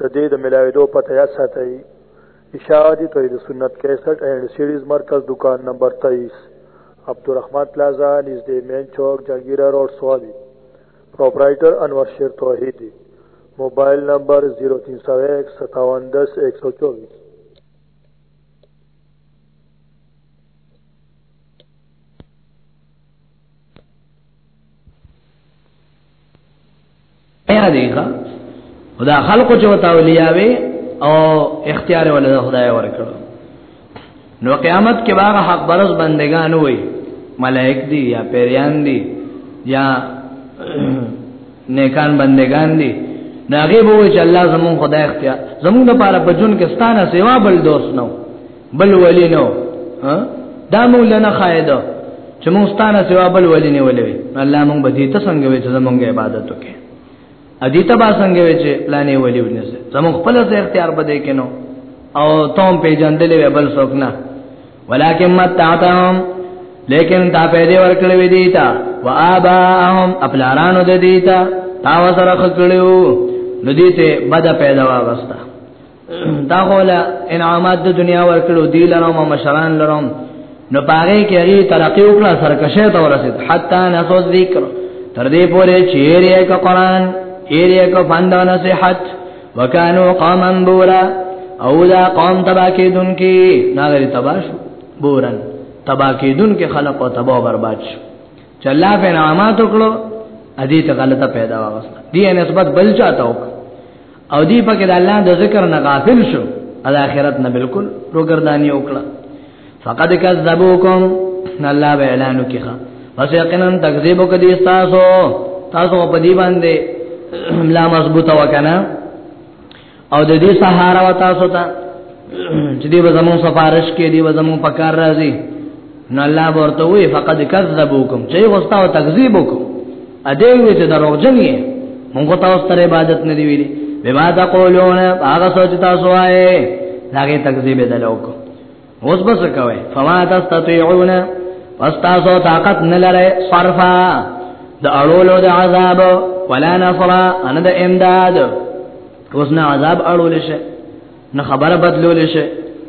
د دې د ملاویدو پته یاد ساتئ اشاعتی توحید سنت 61 اینڈ سیریز مرکز دکان نمبر 23 عبدالرحمن پلازا نږدې مین چوک جهانگیره روډ سوابي پرپرایټر انور شیر توحیدی موبایل نمبر 03015710124 ایا دی ښا خدا خلق چې وتا ولیاوي او اختیار ولدا خدای ورکړ نو قیامت کې باغ حق برز بندگان وي ملائک دي یا پیریان دي یا نیکان بندگان دي ناغه به چې الله زمون خدای اختیار زمون لپاره په جون کې ستانه سیوا بل دوست نو بل ولی نو ها دا مونږ لنه خایده چې مونږ ستانه سوا بل ولی نه ولوي الله مونږ به دې ته څنګه وي چې زمونږ عبادت وکړي ادي ته به څنګه وي چې پلانې ولی ونیسه زمونږ خپل ځای اختیار بده کینو او توم پیجندلې بل څوک نه ولکه متعتهم لیکن تا پیدا ورکړې وې دي تا واباهم خپلارانو دې دي تا تا وسره خکړو ندی ته بد پیدا واغستا دا غولا انعامات د دنیا ورکړو دی لرم او مشران لرم نو پاره کې هغه ترقی وکړه سرکشه ته ورسید حتا نسو ذکر تر دې پورې چې یې ک قران یې ک فند نصیحت وکانو قوما بورا او دا قوم تبا کې دن کې ناغری تبا شو بورن تبا کې دن کې خلق او تبا برباد شو چې الله په نعمت وکړو ادي ته غلطه پیدا واغسته دي نسبت بل چاته وکړه او دی پکې د الله د ذکر نه غافل شو د آخرت نه بالکل روګردانی وکړه فقد کذبوکم الله به اعلان وکړه پس یقینا تکذیب وکړي تاسو تاسو په دې باندې لا مضبوطه وکنه او د دې سهارا و تاسو ته چې دې زمون سفارش کې دې زمون پکار راځي نو الله ورته وی فقد کذبوکم چې وستا او تکذیب وکړو ا دې وی چې دروغجن یې مونږ تاسو تر عبادت نه دی ویلي بما تقولون هغه سوچ تاسو وایې هغه تکذیب دلوک اوس بس کوي فما تستطيعون پس تاسو طاقت نه لرئ صرفا د اړولو د عذاب ولا نصر ان د امداد اوس نه عذاب اړول شي نه خبره بدلول شي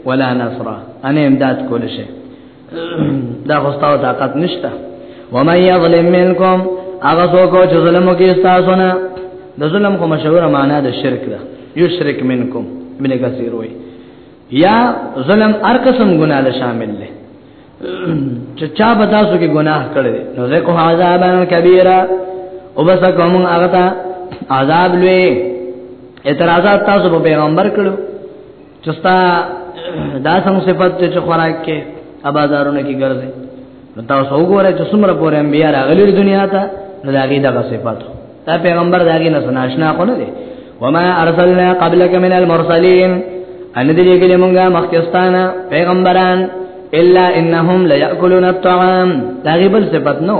ولا نصر ان امداد کول شي دا غوستاو طاقت نشته ومن یظلم منکم هغه څوک چې ظلم کوي تاسو نه د ظلم کومه شوره معنا د شرک ده یشرک منکم ابن کثیر وی یا ظلم هر قسم ګناه له شامل دی چې چا به تاسو کې ګناه کړی نو زه کو عذابن کبیره او بس کوم هغه ته عذاب لوی اعتراضات تاسو په پیغمبر کړو چستا دا څنګه صفات چې خوراک کې ابازارونه کې ګرځي نو تاسو وګورئ چې څومره پورې انبیا راغلي دنیا ته نو دا غي دغه صفات دا پیغمبر دا غي نه ناشنا خو نه دي وما ارسلنا قبلك من المرسلين ان دې کې موږ مخکستانه پیغمبران الا انهم لياكلون الطعام دا غي بل صفات نو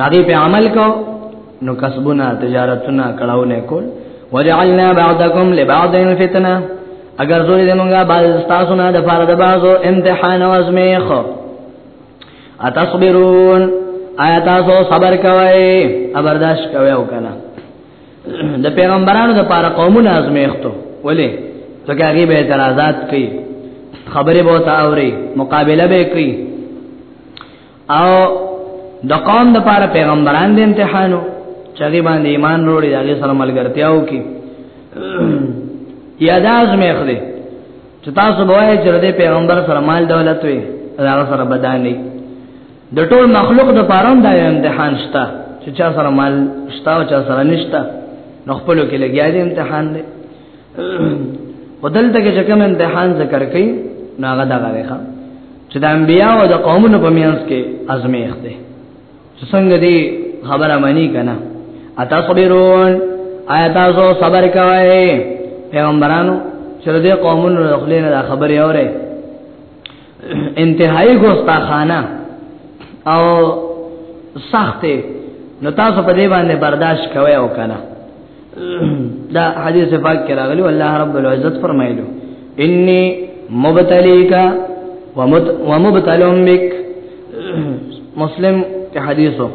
ناغي په عمل کو نو کسبونه تجارتونه کړهونه کول وجعلنا بعضکم لبعض فتنه اگر زوري دمونږه بعض تاسو نه د فرد بعضو امتحان او ازمیخ اتصبرون آیا تاسو صبر کوئ ابرداش کوئ او کنه د پیغمبرانو د پاره قومونه ازمیختو ولی ځکه هغه به اعتراضات کوي خبره به تا اوري مقابله به کوي او د قوم د پاره پیغمبران د امتحانو چغي باندې ایمان وروړي هغه سره ملګرتیا وکي یا داز مې خله چې تاسو به وایي چې د پیغمبر سره مال دولت وي هغه سره بدانی د ټول مخلوق د پاره د امتحان شته چې چا سره مال شته او چا سره نشته نو خپل کې لګیا دي امتحان دی ودلته کې کوم امتحان ذکر کړي نو هغه دا غوړي ښا چې د انبیا او د قومونو په میانس کې ازمیخت دي څنګه دي خبره مانی کنه اتا صبرون آیا تاسو صبر کوئ پیغمبرانو چې د قومونو خلینو دا خبره اوري انتهایی ګوستاخانه او سخت نو تاسو په دې باندې برداشت کوئ او کنه دا حدیث پاک کې راغلی والله رب العزت فرمایلو انی مبتلیک ومبتلم بک مسلم کې حدیثو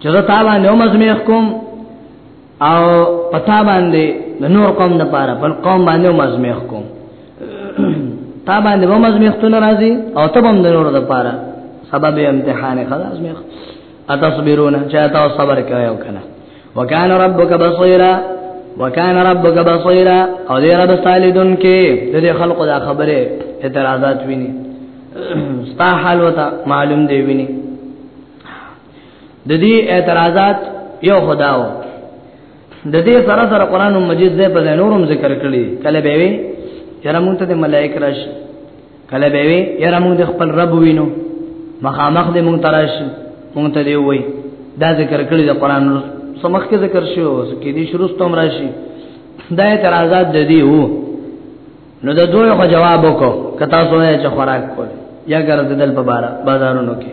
چې دا تعالی نو مزمیخ کوم او پتا باندې د نور قوم د پاره بل قوم باندې مزمخ کوم تا باندې به مزمخ ته ناراضي او ته هم د نور د پاره سبب امتحان خلاص مخ اتصبرون چا تا صبر کوي او کنه وکانه ربک بصیرا وکان ربک بصیرا او دې رب سالیدون کې دې خلق دا خبره اعتراضات ویني ستا حال وتا معلوم دی ویني د دې اعتراضات یو خداو د دې سره سره قران مجید دې په نورم ذکر کړی کله به وی یره مونږ ته د ملائک راش کله به وی یره مونږ د خپل رب وینو مخامخ دې مونږ تراش مونږ ته دی وی دا ذکر کړی د قران سمخ کې ذکر شو کې دې شروع ستوم راشي دا اعتراضات د دې وو نو د دوی خو جواب وکړو کتا سوې چې خوراک کول یا ګرځیدل په بازارونو کې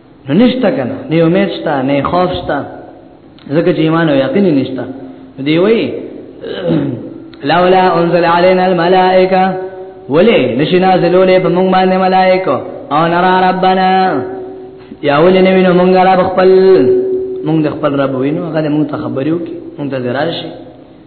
نو نشته کنه نه امید شته نه خوف شته ځکه چې ایمان او یقین نشته دی وی لولا انزل علينا الملائکه ولی نشی نازلولې په موږ باندې ملائکه او نرا ربنا یا ولې نه وینو موږ را خپل موږ د خپل رب وینو هغه موږ ته خبرو کې موږ ته دراشي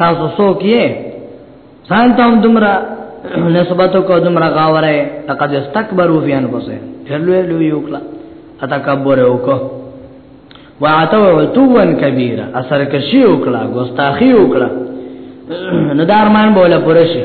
تاسو څوک یې ځان ته دومره نسبت کو دومره غاوره لقد استكبروا في انفسهم چلو لو یو کلا اتکبر وکړه وعتو عتوان کبیره اثر کشی وکړه ګستاخی وکړه نو دارمان بوله پرشه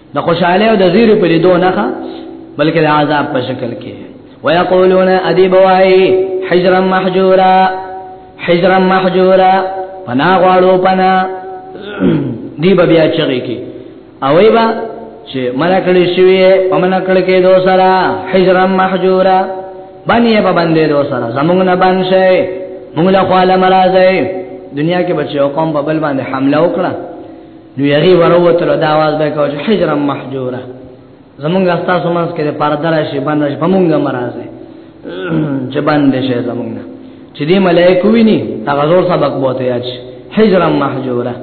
د خوشاله او د زیر په لیدو نه بلکې د عذاب په شکل کې ويقولون ادي بوای حجرا محجورا حجرا محجورا پنا غواړو پنا دی بیا چغی کی او ایبا چې منا کړی شوی په منا کړ کې دو سره حجرا محجورا باندې په باندې دو سره زمونږ نه باندې مونږ له خواله مرزه دنیا کې بچو قوم په بل باندې حمله وکړه نو یری وروته له دا आवाज به کوي حجر محجوره زمونږ تاسو مونږ کې پردار شي باندې په مونږه مرزه چې باندې شي زمونږ چې دې ملائکه ویني هغه زور سبق بوته یاج حجر محجوره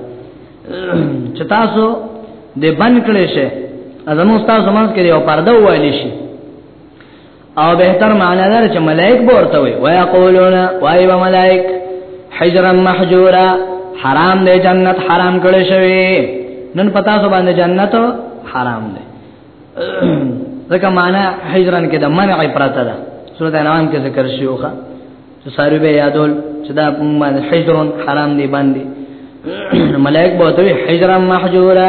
چې تاسو دې بند کړی شي زمونږ تاسو مونږ کې یو پرده وایلی شي او به تر معنا ده چې ملائک ورته وي ويقولون واي به ملائک حجرا محجورا حرام دی جنت حرام کړی شوی نن پتا سو باندې جنت حرام دی ځکه معنا حجرا کې د منع پرته ده سورته انعام کې ذکر شوخه چې ساری به یادول چې دا باندې حجرون حرام دی باندې ملائک بوته حجرا محجورا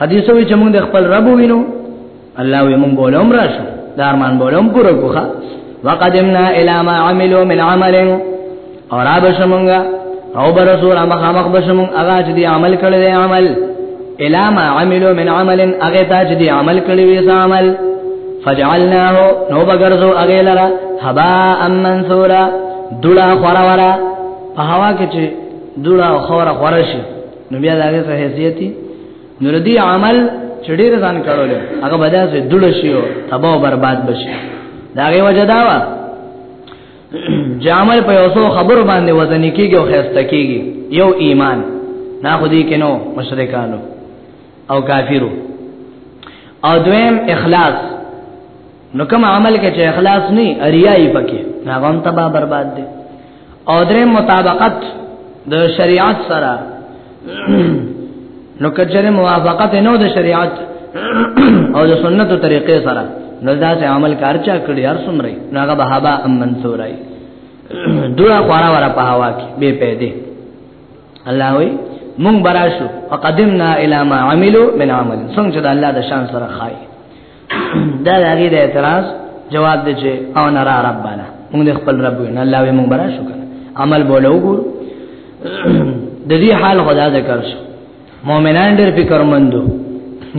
حدیث وی چې موږ د خپل رب وینو الله وی موږ بولم راشو د ارمان بولم پوره کوخه وقدمنا الى ما عملوا من عمل اور ابشمونګه او برسول مخ مخ بشمون هغه چې دی عمل کړی دی عمل الى ما عملوا من عمل هغه ته چې دی عمل کړی وی عمل فجعلناه نو بغرزو هغه لرا حبا منثورا دلا خورا ورا په هوا کې چې دلا خورا خورا شي نو بیا دا غي حیثیت نو ردی عمل چډیر ځان کړول هغه بدا سه دړ شیو تباہ برباد بشي دا غي وجه دا وا جامل په اوسو خبر باندې وزن کیږي او خسته کیږي یو ایمان نا خودی کینو مشرکانو او کافرو او دویم اخلاص نو کوم عمل کې چې اخلاص نه اریایي پکې هغه هم تباہ برباد دي او درې مطابقت د شریعت سره نو کچره موافقت نه د شریعت او د سنتو طریقې سره نو دا چې عمل کار چا کړی هر څومره ناغه بهابا ام منصورای دوه خورا ورا په هوا کې به پیدا الله وی مونږ براشو وقدمنا الى ما عملوا من عمل څنګه چې الله د شان سره خای دا هغه د اعتراض جواب دی چې او نه را ربانا موږ خپل رب نه الله وي موږ برا شو عمل بوله وګور د دې حال خدا ذکر شو مؤمنان ډېر فکر مندو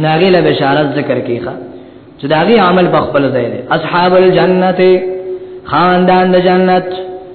ناګه له بشارت ذکر کیخه چې داغي عمل په خپل ځای دی اصحاب الجنت خاندان د جنت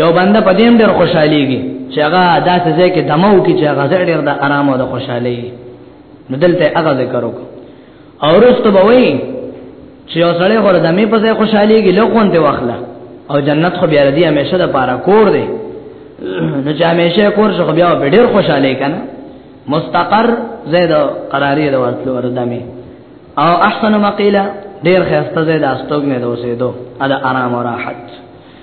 یو بنده په دې ډېر خوشاليږي چې هغه داسې ځای کې دمو کې چې هغه ډېر د آرام او د خوشحالي نو دلته هغه ذکر وکړو او رسته به وایي چې یو سړی غره د می په ځای خوشاليږي لوخون دی واخله او جنت خو بیا ردی همیشه د پاره کور دی نو چې همیشه کور شو بیا به ډېر خوشاله کنه مستقر زید قراری د ورتلو وردمه او احسن مقیله ډېر خسته زید استوګ نه دوسه دو ادا آرام او راحت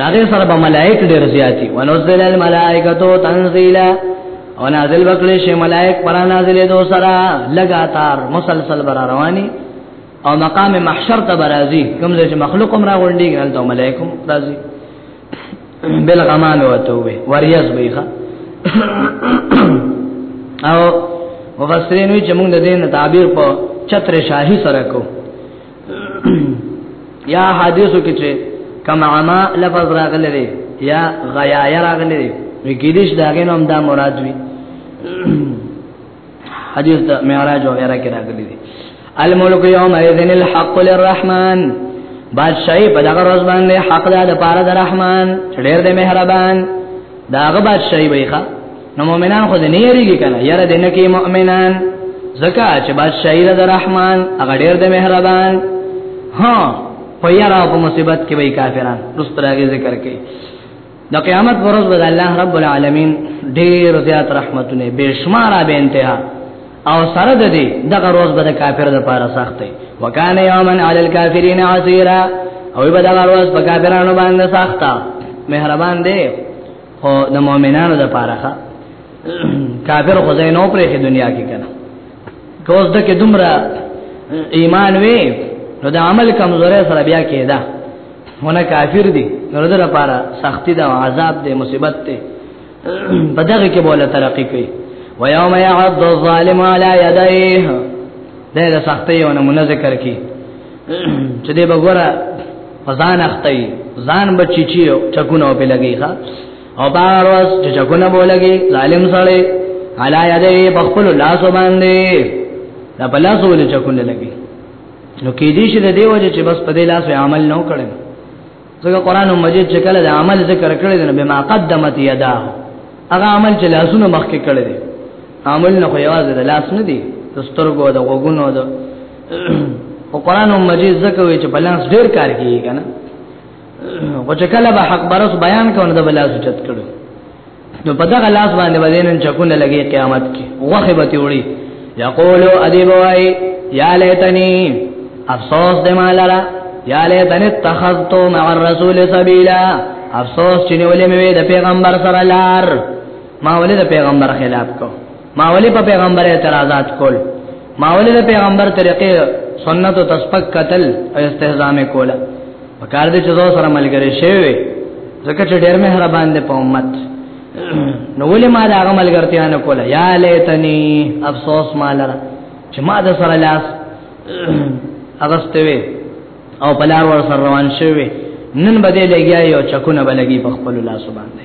ناغه سره به ملائک ډیر زیاتی ونزل الملائکتو تنزیلا او نازل وکړي شي ملائک پر نازل دو سره لګاتار مسلسل بر رواني او مقام محشر ته برازي کوم چې مخلوق هم راغونډي غلط او ملائک هم راځي بل غمام وته وي وریاض ویخه او مفسرین وی چې موږ د دین تعبیر په چتر شاهي سره کو یا حدیثو کې چې کما عما لفظ راغلی دی یا غیایا راغلی دی وکیدش داګه نوم دا مراد وی حدیث د معراج او غیره کې راغلی دی الملک یوم اذن الحق للرحمن بادشاہي په دغه ورځ باندې حق ده د پاره د رحمان ډېر د مهربان داغه بادشاہي ویخه نو مؤمنان خو دې نه یریږي کنه یره دې نه کې مؤمنان زکا چې بادشاہی د رحمان هغه ډېر د مهربان ها په یرا په مصیبت کې وای کافران رستراغي ذکر کوي د قیامت ورځ به الله رب العالمین ډېر زیات رحمتونه بشمار به انتها او سره د دې دغه روز به د کافر د پاره سخت وي وکانه یومن علی الکافرین عسیرا او به دغه روز په کافرانو باندې سخته مهربان دی او د مؤمنانو د پاره کافر خو ځای نو پرې دنیا کې کنه کوز د کې دومره ایمان وی نو د عمل کمزوري سره بیا کېدا ونه کافر دي نو د لپاره سختی دا عذاب دې مصیبت ته بدغه کې بوله ترقی کوي و یوم یعض الظالم علی یدیه دا د سختیو نمونه ذکر کی چې دې بګوره ځان اختی ځان بچی چی چکونه په لګی ښا او بار واس چې چکونه په لګی ظالم سره علا یده په خپل لاس باندې دا په لاس ولې چکونه لګی نو کې دې شه د دیو چې بس په دې لاس عمل نه کړي ځکه قران مجید چې کله د عمل ذکر کړی دی به ما قدمت یدا هغه عمل چې لاسونه مخکې کړی دی عمل نه خو یوازې د لاس نه دی د سترګو د وګونو د او قران مجید زکه وی چې بلانس ډیر کار کوي کنه او چې کله به حق برس بیان کونه د بلاس چت کړو نو په دغه لاس باندې بدینن چکونه لګي قیامت کې وخه به تیوړي یقول ادی بوای یا لیتنی افسوس دې مالرا یا لیتنی اتخذت مع الرسول سبیلا افسوس چې نیولې مې د پیغمبر سره لار ما ولې د پیغمبر خلاف کو ما ولې په پیغمبر اعتراضات کول ما ولې د پیغمبر طریقې سنت او تسبق قتل او استهزاء مې کوله وکړ دې چې زو سره ملګری شوی ځکه چې ډېر مهربان دی په امت نو ولې ما دا عمل ګرتیا نه کوله یا لیتنی افسوس مالره چې ما د سره لاس اغستوي او بلار ور سره روان شوی نن بده لګیا یو چکونه بلګي په خپل لاس باندې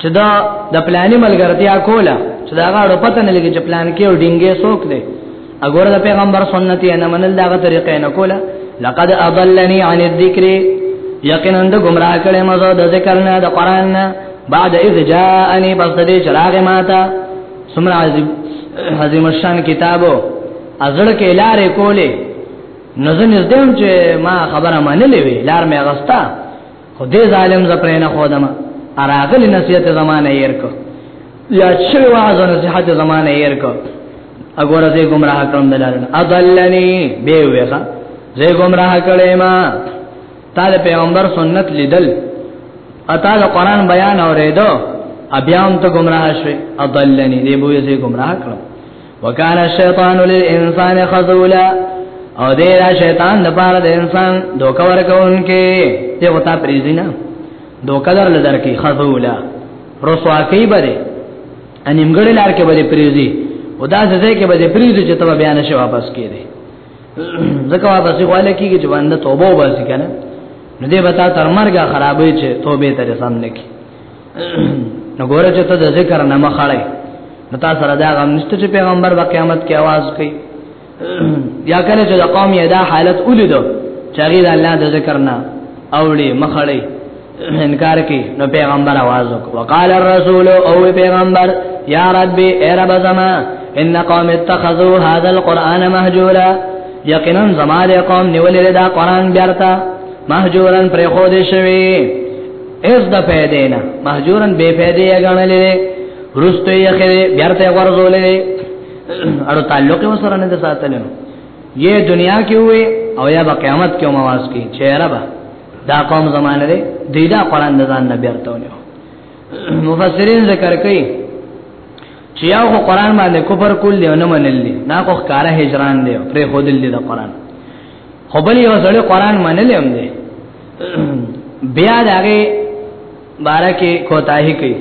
چې دا د پلانې ملګرتیا کوله چې دا غاړو پته نه لګي چې پلان کې او ډینګې سوک دی اګور د پیغمبر سنت یې نه منل داغه طریقې نه کوله لقد اضلني عن الذکر یقینا د گمراه کړي مزه د ذکر نه د قران نه بعد اذ جاءني پس دې چراغ ماتا سمرا عظیم عظیم الشان کتابو ازړ کې لارې کولې نو زه نږدې چې ما خبره منلې وي لار مې غستا خو دې ظالم ز پرې نه خودم اراغلی نصیحت زمانه یې ورکو یا چې واعظ نصیحت زمانه یې ورکو اګوره زه گمراه کړم دلارن اضلنی به وېخه زه گمراه کړې ما تعال پیغمبر سنت لیدل اتا د قران بیان اورېدو ابیا هم ته گمراه شوې اضلنی دې بوې زه گمراه کړم وکال الشیطان للانسان خذولا او دې را شیطان د پاره د انسان دوکا ورکوونکې ته وتا پریزینا دوکا در لدر کې خذولا رسوا کوي بده انیمګړی لار کې بده پریزي او دا ځکه کې بده پریزي چې ته بیان شي واپس کړي ځکه واپس غواړي کېږي چې باندې توبه وباسي کنه نو دې بتا تر مرګه خرابې چې توبه ترې سامنے کې نو ګوره چې ته د ذکر نه مخاله نو تاسو سره دا غم نشته چې پیغمبر په قیامت کې आवाज کوي یا کله چې د قوم یې دا حالت ولیدو چې هغه د الله د ذکر نه اوړي مخړي انکار کوي نو پیغمبر आवाज وکړ وقال الرسول او پیغمبر یا رب ای رب زما ان قوم اتخذوا هذا القران مهجورا یقینا زما د قوم نیولې دا قران بیارتا مهجورن پر خو دې شوی اس د پیدا نه مهجورن بے پیدا غنلې رستو یې خره بیرته ورزولې اړو تعلق وسره نه ساتل نو یې دنیا کې وې او یا به قیامت کې مواز کې چهره به دا قوم زمانه دی دیدا قران د ځان نه بیرته ونیو مفسرین ذکر کوي چې یو قرآن باندې کفر کول دی نه منل دي نه کو ښکارا هجران دی پرې خودل دي د قرآن خو بل یو سره قرآن منل هم دی بیا دغه بارکه کوتاهی کوي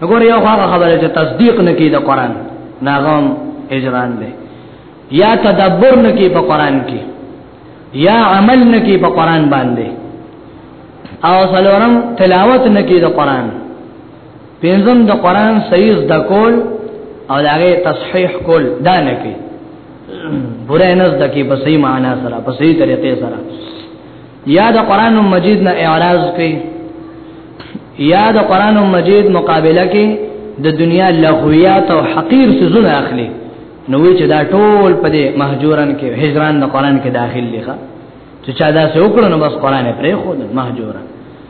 وګور یو هغه خبره چې تصدیق نکي د قران ناغم اجران دی یا تدبر نکي په قران کې یا عمل نکي په قران باندې او سلورم تلاوت نکي د قران پنځم د قران صحیح زده کول او د هغه تصحیح کول دا نه کی پوره نه زده کی په صحیح معنا سره په صحیح طریقې سره یا د قران مجید نه اعراض کوي یا د قران مجید مقابله کې د دنیا لغویات او حقیر سيزونه اخلي نو وی چې دا ټول په دې مهجورن کې هجران د قران کې داخل لخوا چې چا دا څه وکړو نو بس قران پرې خو مهجورن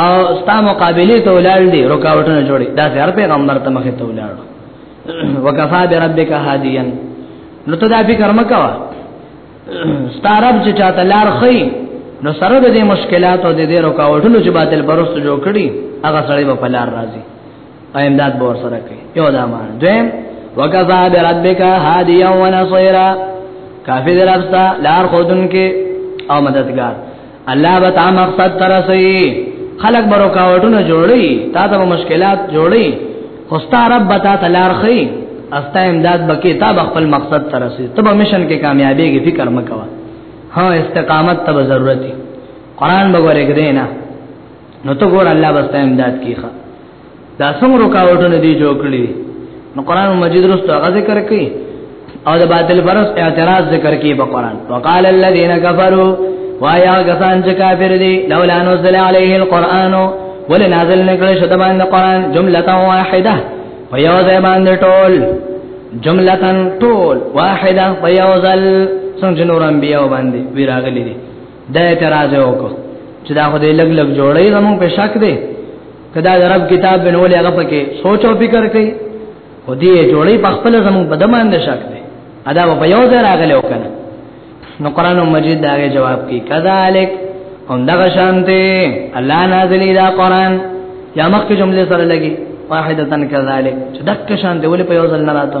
او ستا مقابله ته ولال دي رکاوټونه جوړي دا هر پیغمبر ته مخه ته ولال وکفا بربک هادیان نو ته دا فکر مکوا ستا رب چې چاته لار خي نو سره د مشکلاتو د دې رکاوټونو چې باطل پرست جوړ کړي هغه سړی په لار راځي او امداد به ورسره کوي یو دا معنا دویم وکفا بربک هادیا و نصیرا کافی در ابستا لار خودن کې او مددگار الله به تا مقصد ترسي خلق برو کاوټونه جوړي تا ته مشکلات جوړي خوستا رب به تا تلار خي استا امداد بکی تا خپل مقصد ترسي تب مشن کې کامیابی کې فکر مکوا ها استقامت تب ضرورتي قران بغوره کړي نه نو ته ګور الله بس ته امداد کیخه دا څومره رکاوټونه دی جوړ کړی نو قران مجید رسو هغه ذکر کوي او د باطل پرس اعتراض ذکر کوي په قران وقال الذين كفروا وایا غسان چې کافر دي لولا نزل عليه القران ولې نازل نکړي شته باندې قران جمله واحده په یو ځای باندې ټول جمله ټول واحده په یو ځل څنګه نور انبیاء باندې ویراغلي دي د اعتراض وکړو چې دا خو دې لګ لګ جوړي زمون په شک دی کدا د رب کتاب بنولې هغه پکې سوچ او فکر کوي او دې جوړي په خپل زمون په دمان د شک دی ادا په یو ځای راغلی وکنه نو قران مجید دا جواب کوي کذالک هم دغه شانته الله نازلی دا قران یا مخکې جمله سره لګي واحده کذالک چې دک شانته ولې په یو ځل نه راته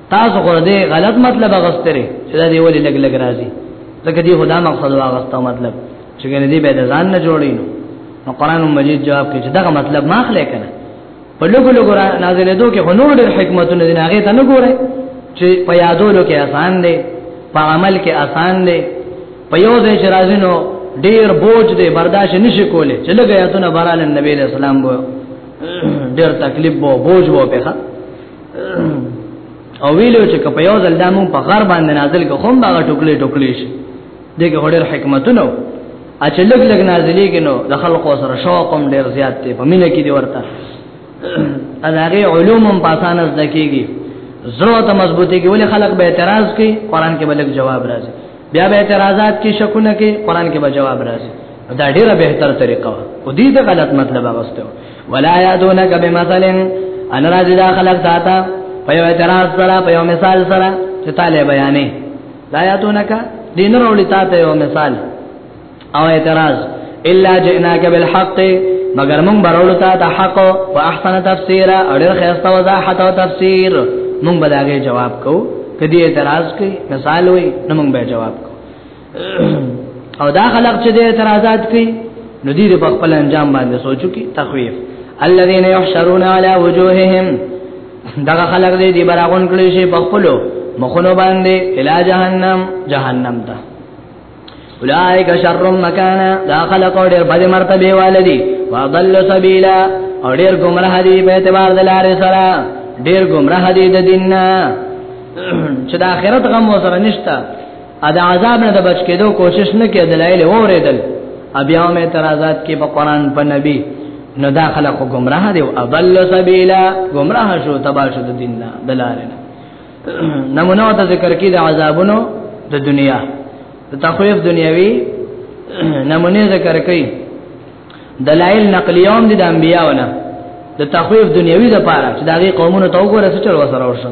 تاسو خو دې غلط مطلب غستره چې دا دی ولې لګ لګ راځي ځکه دې خدا مقصد واغسته مطلب چې ګنې دې به ځان نه جوړین نو قران مجید جواب کې چې دا مطلب ما خلې کنه په لګو لګو نازلې دوه کې هنور ډېر حکمتونه دي هغه ته نه ګوره چې په یادولو کې آسان دی په عمل کې آسان دی په یو ځای چې راځي نو ډیر بوج دی برداشت نشي کوله چې لګي اتونه برال نبی له سلام بو ډیر تکلیف بو بوج بو په او ویلو چې کپه یو ځل دمو په غر باندې نازل کو هم هغه ټوکلې ټوکلې شي دغه هډر حکمتونه اچ لګ لګ نازلې کینو د خلکو سره شوق هم ډیر زیات دی په مینه کې دی ورته اداغه علوم هم پاسانه زده کیږي زړه ته مضبوطی کې ولې خلک به اعتراض کوي قران کې بلک جواب راځي بیا به اعتراضات کې شکونه کې قران کې به جواب راځي دا ډیره بهتر طریقه و او دې ته غلط مطلب واستو ولا یادونک بمثل ان راځي دا خلق داتا په یو اعتراض سره په یو مثال سره چې تعالی بیانې لا یادونک دین وروړي تا ته یو مثال او اعتراض الا جئناک بالحق مگر مونږ برول تا ته حق او احسن تفسیر او ډېر خسته وضاحت او تفسیر مونږ به داګه جواب کو کدی اعتراض کوي مثال وي نو مونږ به جواب کو او دا خلق چې د اعتراضات کوي نو دې په خپل انجام باندې سوچو کې تخویف الذين يحشرون على وجوههم دا خلق دې دی براغون کړي شي په خپل مخونو باندې اله جهنم جهنم ته اولائک شر مکانا دا خلق ډېر بد مرتبه والدي وضل سبیلا او ډېر گمراه دي په اعتبار د لارې سره ډېر گمراه دي د دیننا چې د آخرت غم وسره نشته ادا عذاب نه د بچ کېدو کوشش نه کې دلایل اوریدل بیا مې ترازات کې په قران په نبی نو دا خلک گمراه دي او ابل سبیلا گمراه شو تبا شو د دین نه دلارنه نمونه ته ذکر کې د عذابونو د دنیا د تخویف دنیوي نمونه ذکر کې دلایل نقلیوم دي د انبیاونه د تخویف دنیوي د پاره چې دغه قومونو ته وګوره څه چل وسره ورشه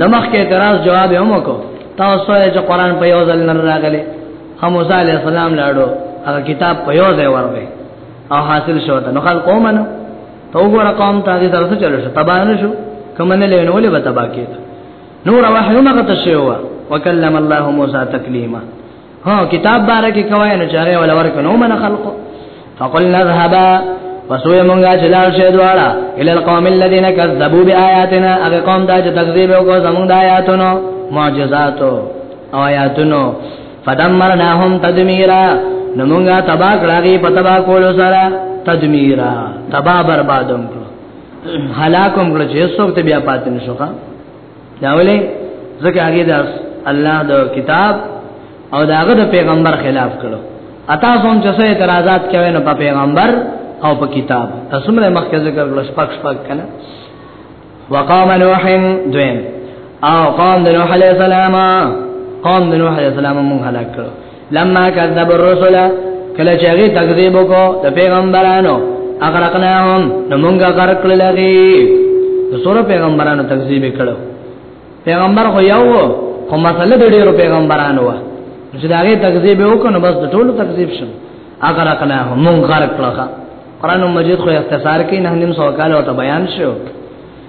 د مخ کې اعتراض جواب هم وکړو تاسو یې چې قران په یو ځل نه راغلي هم موسی علی السلام لاړو هغه کتاب په یو ځای ورغی او حاصل شو ته نو خلک قومنه تو ګور قوم ته دې درته چلو شو تبان شو کوم نه لینو ولې به تبا کېد نور وحی مغه تشوه وکلم الله موسی تکلیما ها کتاب بارکه کوي نو چاره ولا ورک نو من خلقو فقل نذهبا وسوی مونږه چې لار شه دواړه ال القوم الذين كذبوا بآياتنا هغه قوم دا چې تکذیب وکړ زمونږ د آیاتونو معجزاتو او آیاتونو فدمرناهم تدمیرا نو مونږه تبا کړی په تبا کولو سره تدمیرا تبا بربادم کړو هلاکم کړو چې څوک ته بیا پاتې نشوخه دا ولې ځکه هغه د الله د کتاب او داغه د پیغمبر خلاف کړو اتا سوم چې سه اعتراضات کوي نو په پیغمبر او په کتاب تاسو مله مخکې ذکر کړل شپږ شپږ کنه وقام نوح دویم او قام د نوح علی السلام قام د نوح علی السلام مونږ هلاک کړو لما کذب الرسل کله چې هغه تکذیب وکړو د پیغمبرانو اغرقناهم نو مونږه غرق کړل هغه د سور پیغمبرانو تکذیب کړو پیغمبر خو یو خو مسله د ډیرو پیغمبرانو و چې دا هغه تکذیب وکړو نو بس د ټولو تکذیب شو اغرقناهم مونږ غرق کړل قرآن مجید خو اختصار کې نه نیم سوکاله او بیان شو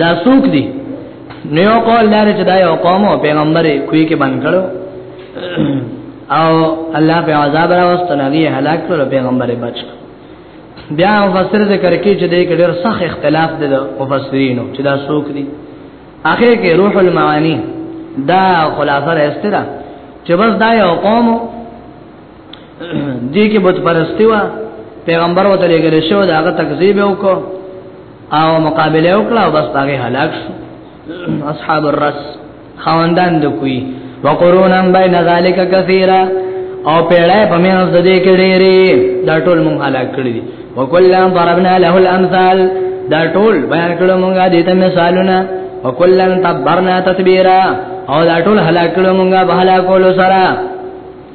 دا سوق دي نیو قول لاره چې دا یو قوم او پیغمبر کوی کې باندې کړو او الله په عذاب راوست نبی هلاک کړو پیغمبر بچ بیا مفسر ذکر کوي چې دې کې ډېر سخت اختلاف دي د مفسرینو چې دا سوق دي اخر کې روح المعانی دا خلاصه راستره چې بس دا یو قوم دې کې بت پرستی و پیغمبر وته لګل شو دا هغه تکذیب وکړو او مقابله وکړه او بس هغه هلاک شو اصحاب الرس خواندان د کوی وقرونا بین ذلک کثیرا او پیړای په مینه د دې کې ډېری دا ټول مونږ هلاک کړی دي وکلا ضربنا له الامثال دا ټول بیان کړو مونږه دې ته مثالونه وکلا تبرنا تتبیرا او دا ټول هلاک کړو مونږه بهلا کولو سره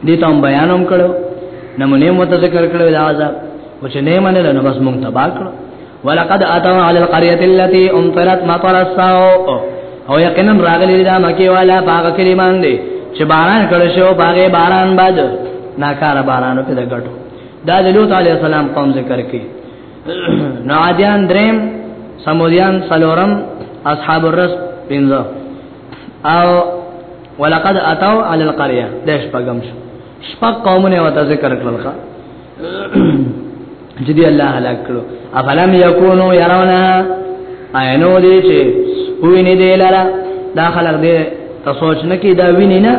دې ته بیانوم کړو نمونه مو ته ذکر کړو دا عذاب او چې نه منل نو بس مونږ تبا کړو ولقد اتوا على القريه التي امطرت مطر السوء او یقینا راغلی دا مکی والا باغ کریمان دی چې باران کړو شو باغ باران باد ناکاره بارانو په دغټو دا د لوط علی السلام قوم ذکر کړي نو عادیان دریم سمودیان سلورم اصحاب الرس پنځه او ولقد اتو علی القريه دیش پغم شو شپږ قومونه وته ذکر کړل ښا چې دی الله هلاک کړو افلم یکونو يرونه عینو دې چې ویني دې لرا دا خلق دې تاسوچ نه کی دا ویني نه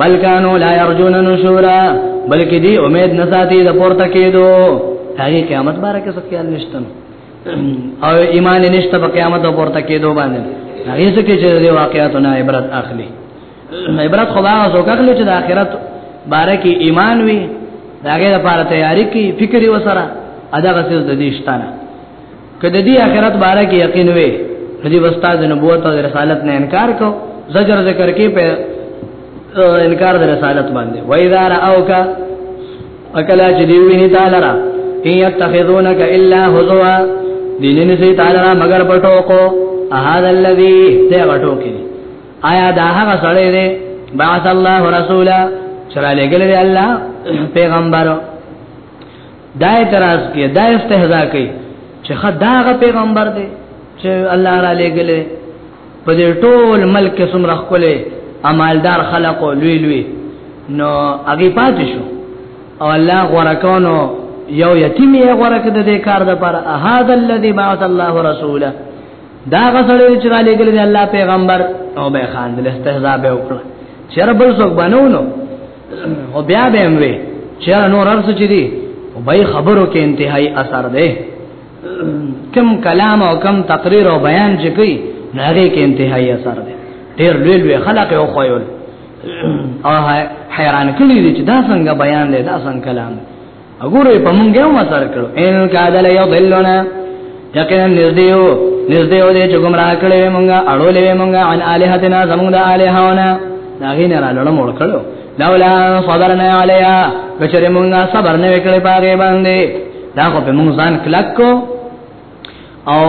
بلکانو لا يرجون نشورا بلکې دې امید نه ساتي د پورته کېدو هغه قیامت بارکه څه خیال نشته او ایمان نشته په قیامت او پورته کېدو باندې هغه څه کې چې د واقعاتو نه عبرت اخلي عبرت خدا غو کخلو چې د آخرت باره کې ایمان وي داګه لپاره تیاری کی فکر وسره ادا غسل د دې شتانه کله دې آخرت باره کې یقین وي دې استاد نبوت او رسالت نه انکار کو زجر ذکر کې په انکار د رسالت باندې وایذار اوکا اکلا چې دی ویني تعالی را ان يتخذونك الا هزوا دینن سي تعالی را مگر پټو کو احد الذي ته غټو کې آیا دا هغه سره دی بعث الله رسولا چرا لګل دی الله پیغمبر دا اعتراض کې دا استهزاء کوي چې خدای هغه پیغمبر دی چې الله را لګل دی په دې ټول ملک کې څومره خپلې امالدار خلق او لوی لوی نو هغه پاتې شو او الله غورکونو یو یتیم یې غورک د دې کار د پر احد الذی بعث الله رسوله دا غسړې چې را لګل دی الله پیغمبر او به خان د استهزاء به وکړه چر بل څوک بنونو او بیا به اموي چر نور ارڅ چي دي او به خبرو کې انتهائی اثر دی کم کلام او کم تقریر او بیان چې کوي ناغه کې انتهایی اثر دی ډیر لوی لوی خلق او خویل او حیران کړي دي چې دا څنګه بیان دی دا څنګه کلام وګوره په مونږ یو مسر کړو ان کادل یضلنا یقینا نزدیو نزدیو دې چې گمراه کړې مونږه اړولې مونږه ان الہتنا زمونږه الہونه دا غینه را لړم ور کړو لولا صبرنا عليها کچره مونږه صبر نه وکړې پاره باندې دا خو په مونږ ځان کلک کو او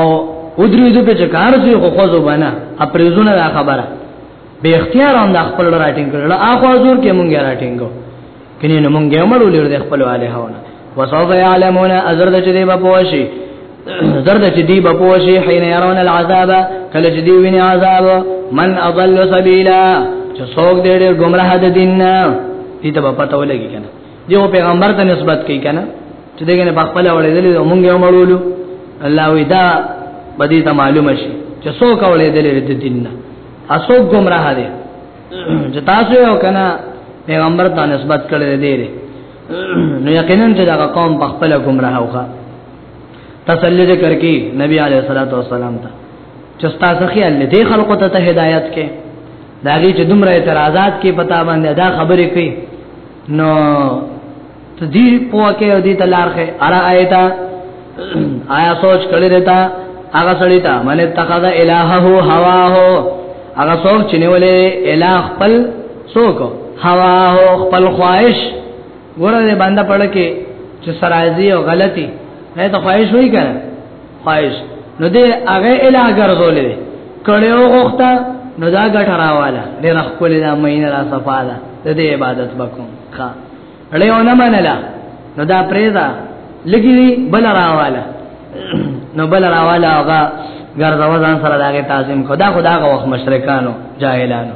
ودریدو په چکار چې خو خوځو بنا اپریزونه دا خبره به اختیار هم د خپل راټینګ کړل اخو حضور کې مونږه راټینګو کینې نو مونږه مړو لري د خپل والي هونه وسوف يعلمون ازر د چې دی په پوښي زرد چې دی په پوښي حين يرون العذاب کله چې دی ویني عذاب من اضل سبيلا چې څوک دې ډېر گمراه د دین نه دې ته پته ولګي کنه دیو پیغمبر ته نسبت کوي کنه چې دغه نه بخپل اولېدل مونږ یې مړولو الله وی دا بدی ته معلومه شي چې څوک اولېدل د دین نه اسو گمراه دي چې تاسو یو کنه پیغمبر ته نسبت کړی دی نو یقینا چې دا قوم په خپل گمراه وکړه تسلی ذکر کی نبی علیہ الصلوۃ والسلام ته چستا سخی الله دې خلقو ته هدایت کې داږي چې دومره اعتراضات کې پتا باندې دا خبرې کوي نو تدی پوکه او دی تلارخه ارا ایتا آیا سوچ کړی رتا هغه سړی ته من اتخذ الہه هواه هغه سوچ چې نیولې الہ خپل سوک هواه خپل خواهش ګوره دې باندې پړ کې چې سرایزي او غلطي نه ته خواهش وای کړه خواهش نو دې هغه اله ګرځولې کړي او غوښته نو دا ګټه راواله دې رخ کولې دا مینه را صفاله د دې عبادت وکوم ښا لې ونه منله نو دا پرېدا لګي بل راواله نو بل راواله هغه ګرځاو ځان سره داګه تعظیم خدا خدا غو مشرکانو جاهلانو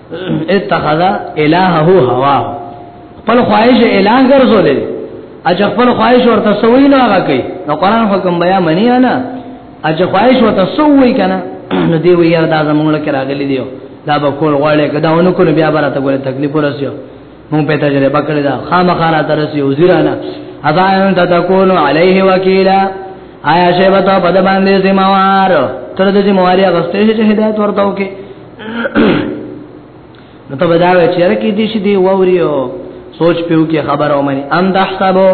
اتخذ الهه هوا خپل خواهش الہ ګرځولې اجه خپل خواهش ورته سوي نه هغه کوي نو قران حکم بیا منی نه اجه خواهش ورته سوي کنه نو دی وی یار دا زمونږ کې راغلي دیو دا به کول غواړي کدا ونه کول بیا براته ګوره تکلیف ورسیو مونږ په تجربه کړی دا خامخاره ترسي وزیرانه اذا انت تكون عليه وكيلا آیا شی وتا په باندې ذمہوار تر دې ذمہواری غستې چې هدایت ورته وکي نو ته بداوی چې رکی دې شي دی ووريو سوچ پیو کې خبر او مني ام تحسبو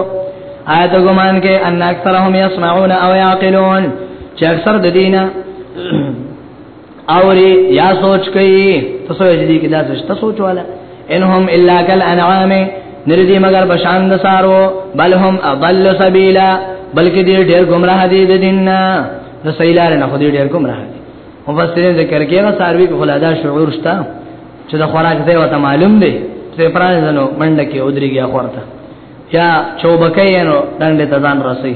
آیت ګمان کې ان اکثرهم يسمعون او يعقلون چې اکثر د دینه اوري یا سوچ کوي تاسو یې دې کې دا څه سوچ والا انهم الا کل انعام نردی مگر بشان د سارو بل هم اضل سبیلا بلکې دې ډېر گمراه دي د دیننا د سیلار نه خو دې ډېر گمراه مفسرین ذکر کوي هغه ساروی په خلادا شعور شته چې د خوراک ځای وته معلوم دی چې پران زنو منډه کې ودرېږي اخورته یا چوبکې نو دنده ته ځان رسي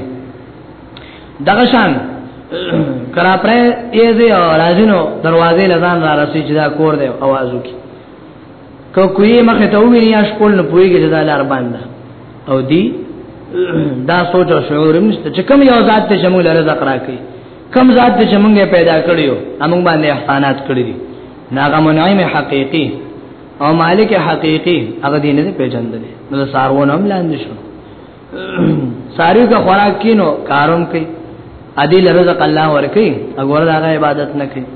دغه شان کرا پر یې زه راځینو دروازې لزان را رسي چې دا کور دی आवाज وکي کو کوی مخه ته ویني یا شپول نه پويږي چې دا لار باندې او دی دا سوچ او شعور مشته چې کوم یو ذات ته شمول رزق راکړي کم ذات چې موږ پیدا کړیو موږ باندې احسانات کړی دي ناغه منعم حقيقي او مالک حقيقي هغه دې نه پیژندل نو سارونه هم لاندې شو ساریو کا خوراک کینو کاروم کوي ادي لرزق الله ورکی اګور دا عبادت نه کوي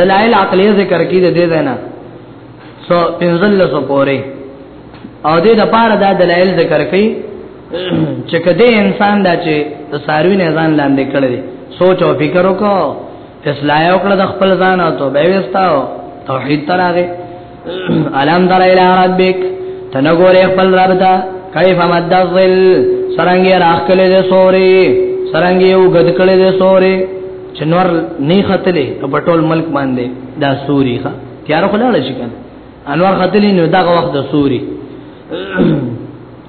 دلائل عقلی ذکر کی د دې دینا سو پنځل سو پوره او دې د پاره دا دلائل ذکر کړي چې کده انسان دا چې ساروی نه ځان لاندې کړی سوچ او فکر وکړو اصلاح وکړه د خپل ځان او توبه وستاو توحید تراغه الم در الى ربک تنګورې خپل رب ته کیف مد الظل سرنګي راخلې دې سوري سرنګي او غد کړې دې سوري چنور نه خطلې په ټول ملک باندې دا سوري ښا تیار خلاړ شي کنه انور خطلې نو دا وخت د سوري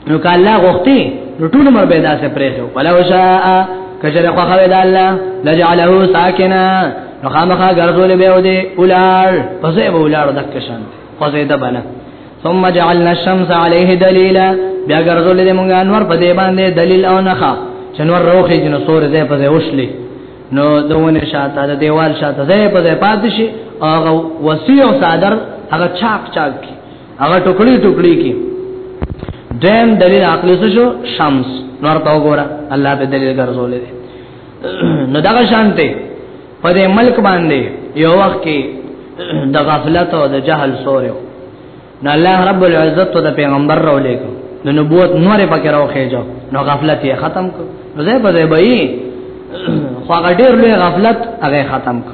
نو که الله غوښتي نو ټول مر به داسې پرېږو ولو شاء کجر خو خو د الله لجعله ساکنا نو خامخا ګرځول به و دې اولار پسې به اولار دک شان خو زیاده بنا ثم جعلنا الشمس عليه دليلا بیا ګرځول دې مونږه انور په دې باندې دلیل او نخا چنور روخي جن سور زې په دې وشلې نو دونه شاته د دیوال شاته زې په دې پاتشي هغه وسیع صادر هغه چاک چاک کی هغه ټوکړي ټوکړي کی دیم دلیل عقلی څه شو شمس نور تا وګوره الله په دلیل ګرځولې نو دا شانته په دې ملک باندې یو وخت کې د غفلت او د جهل سورو نو الله رب العزت او د پیغمبر راولې کو د نبوت نور پکې راوخې جو نو غفلت یې ختم کو نو زه په دې به خو هغه ډیر لوی غفلت هغه ختم کو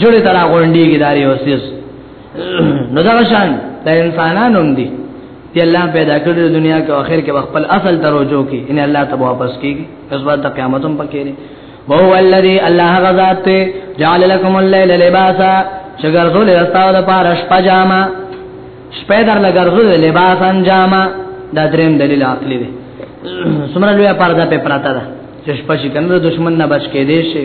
جوړه ترا غونډي کې داري اوسیس نو دا شان د انسانانو هم دي چې الله پیدا کړی د دنیا کې اخر کې خپل اصل ته رجوع کوي ان الله ته واپس کیږي پس بعد د قیامت هم پکې لري وهو الذي الله غزاد جعل لكم الليل لباسا شګر ذول استاو د پارش پجاما شپه در لګر ذول لباس انجاما دا دریم دلیل عقلی دی سمره لوی پرده په پراته ده چې شپه شي کنه دشمن نه بچ کې دی شي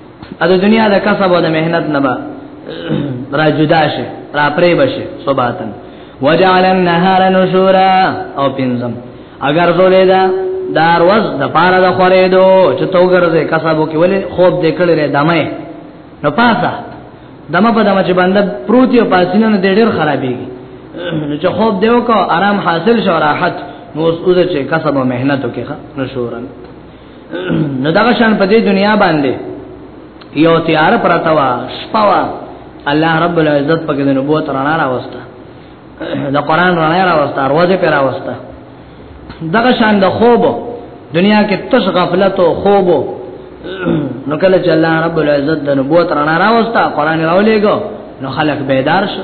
ا د دنیا د کسب او د مهنت نه به را جدا شي را پرې بشي صباتن وجعل النهار نشورا او پنزم اگر زولې دا دار وز د پاره د خورې دو چې تو ګرځې کسبو کې ولې خوب دې کړې ره دمه نو پاسه دمه په دمه چې باندې پروتي او پاسینه نه ډېر خرابېږي نو چې خوب دیو کو آرام حاصل شو راحت نو اوس اوس چې کسب او مهنت وکړه نشورن نو دا شان په دې دنیا باندې یو تیار پرتا وا شپوا الله رب العزت پکې د نبوت رڼا راوسته د قران رڼا راوسته روزه پر راوسته دا شان د خوب دنیا کې تش غفلت او خوب نو کله چې الله رب العزت د نبوت رڼا راوسته قران راولېګو نو خلک بیدار شو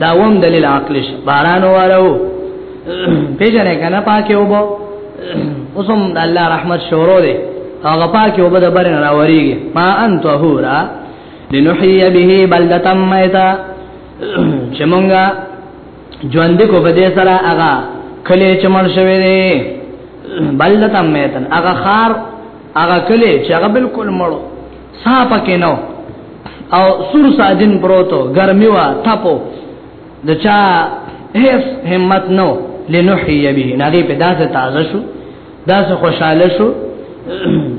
دا وم دلیل عقل ش باران وارو پیژنې کنه پاکه وبو اوسم د الله رحمت شورو دی هغه پاکه وبو د برن راوريږي ما ان طهورا لنحيي به بلدة ميتا چې مونږه ژوند کو به دې سره هغه کله چې مړ شوی دی بلدة ميتن هغه خار هغه کله چې هغه بالکل مړو صاحب کې نو او سور ساجن پروتو ګرمي وا تپو د چا هیڅ همت نو لنحي به نغي په داسه تازه شو داسه خوشاله شو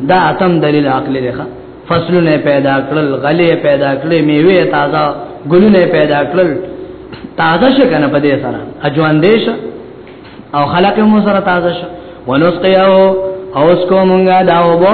دا اتم دلیل عقل دی ښا فصلونه پیدا کړل غلې پیدا کړې میوه تازه ګلونه پیدا کړل تازه شو کنه په دې سره اجوان دیش او خلق مو سره تازه شو ونسقیاو اوس کومګه داوبو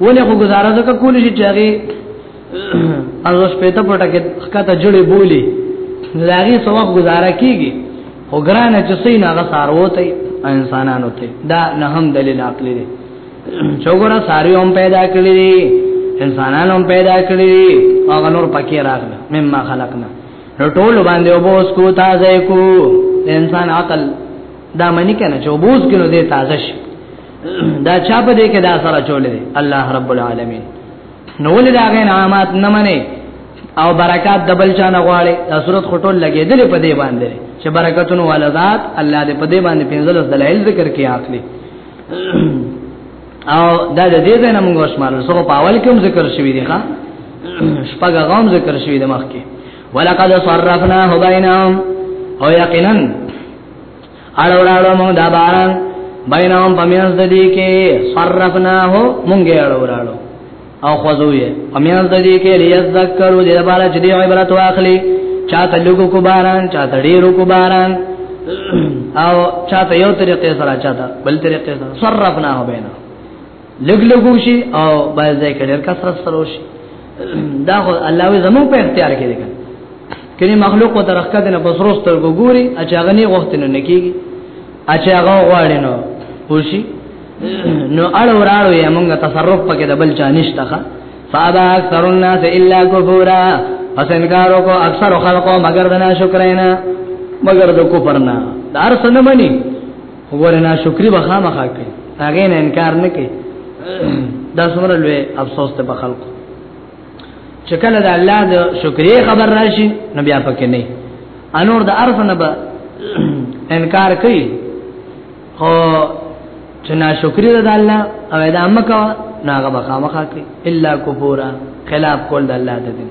ولې خو گزاره زکه کول شي چې هغه ارزو شپته پټه کې خکته جوړې بولی لاغي سوق گزاره کیږي او ګران چې سین هغه ساروته انسانانو ته دا نه هم دلیل عقلی دی چوغره ساری هم پیدا کړی دي انسانان هم پیدا کړی دي هغه نور پکې راغله مما خلقنا نو ټول باندې وبوس کو تازه کو انسان عقل دا منی کنه چې وبوس کینو دې تازه شي دا چا په دې کې دا سره چولې دي الله رب العالمین نو ولې دا غي نعمت نه منې او برکات دبل چا نه غواړي دا صورت خټول لګېدل په دې باندې چې برکتونو والا ذات الله دې په دې باندې پنځل دلایل ذکر کې اخلي او دا د دې نه موږ شمارو سو په اول کې هم ذکر شوی دی ښا شپږ غوم ذکر شوی دی مخکې ولقد صرفناه بینهم او یقینا اړو راړو مونږ دا باران بینهم پمیاز د دې کې صرفناه مونږ اړو راړو او خوځوي پمیاز د دې کې لیذکروا دې بار چې دې عبرت واخلي چاته لګو کو باران چاته ډیرو کو باران او چاته یو طریقې سره چاته بل طریقې سره صرفناه بینهم لګ لګو شي او باید ځای کې ډېر کثرت سره وشي دا خو الله وي زمو په اختیار کې دی کله مخلوق و درخکد نه بسروس تر ګوري اچاغه نه وخت نه نکېږي اچاغه غواړي نو وشي نو اړ وراړو یې موږ تصرف پکې د بل چا نشته ښا فابا اکثر الناس الا کفورا پس انکارو کو اکثر خلقو مگر دنا شکرینا مگر د کفرنا دار سن منی وګوره نه شکرې به خامخا کوي هغه نه انکار نه کوي دا څومره لوی افسوس ته په خلکو چې کله د الله د شکرې خبر راشي نو بیا پکې نه انور د عرف نه به انکار کوي خو چې ناشکری ده د الله او دا امکا ناغه بخامخه کوي الا کفورا خلاف کول د الله د دین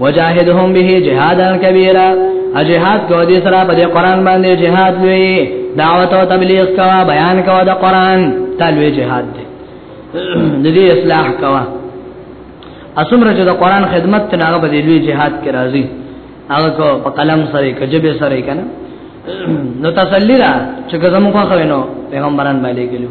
وجاهدهم به جهادا کبیرا اجهاد کو دې سره په دې قران باندې جهاد لوي دعوت او تبلیغ کا بیان کا د قران تلوي جهاد دې د دې اصلاح کا اسمره چې د قران خدمت ته هغه بدې لوي جهاد کې راځي هغه کو په قلم سره کجبه سره کنه نو تسلی را چې زموږ خو نو پیغمبران باندې ګلو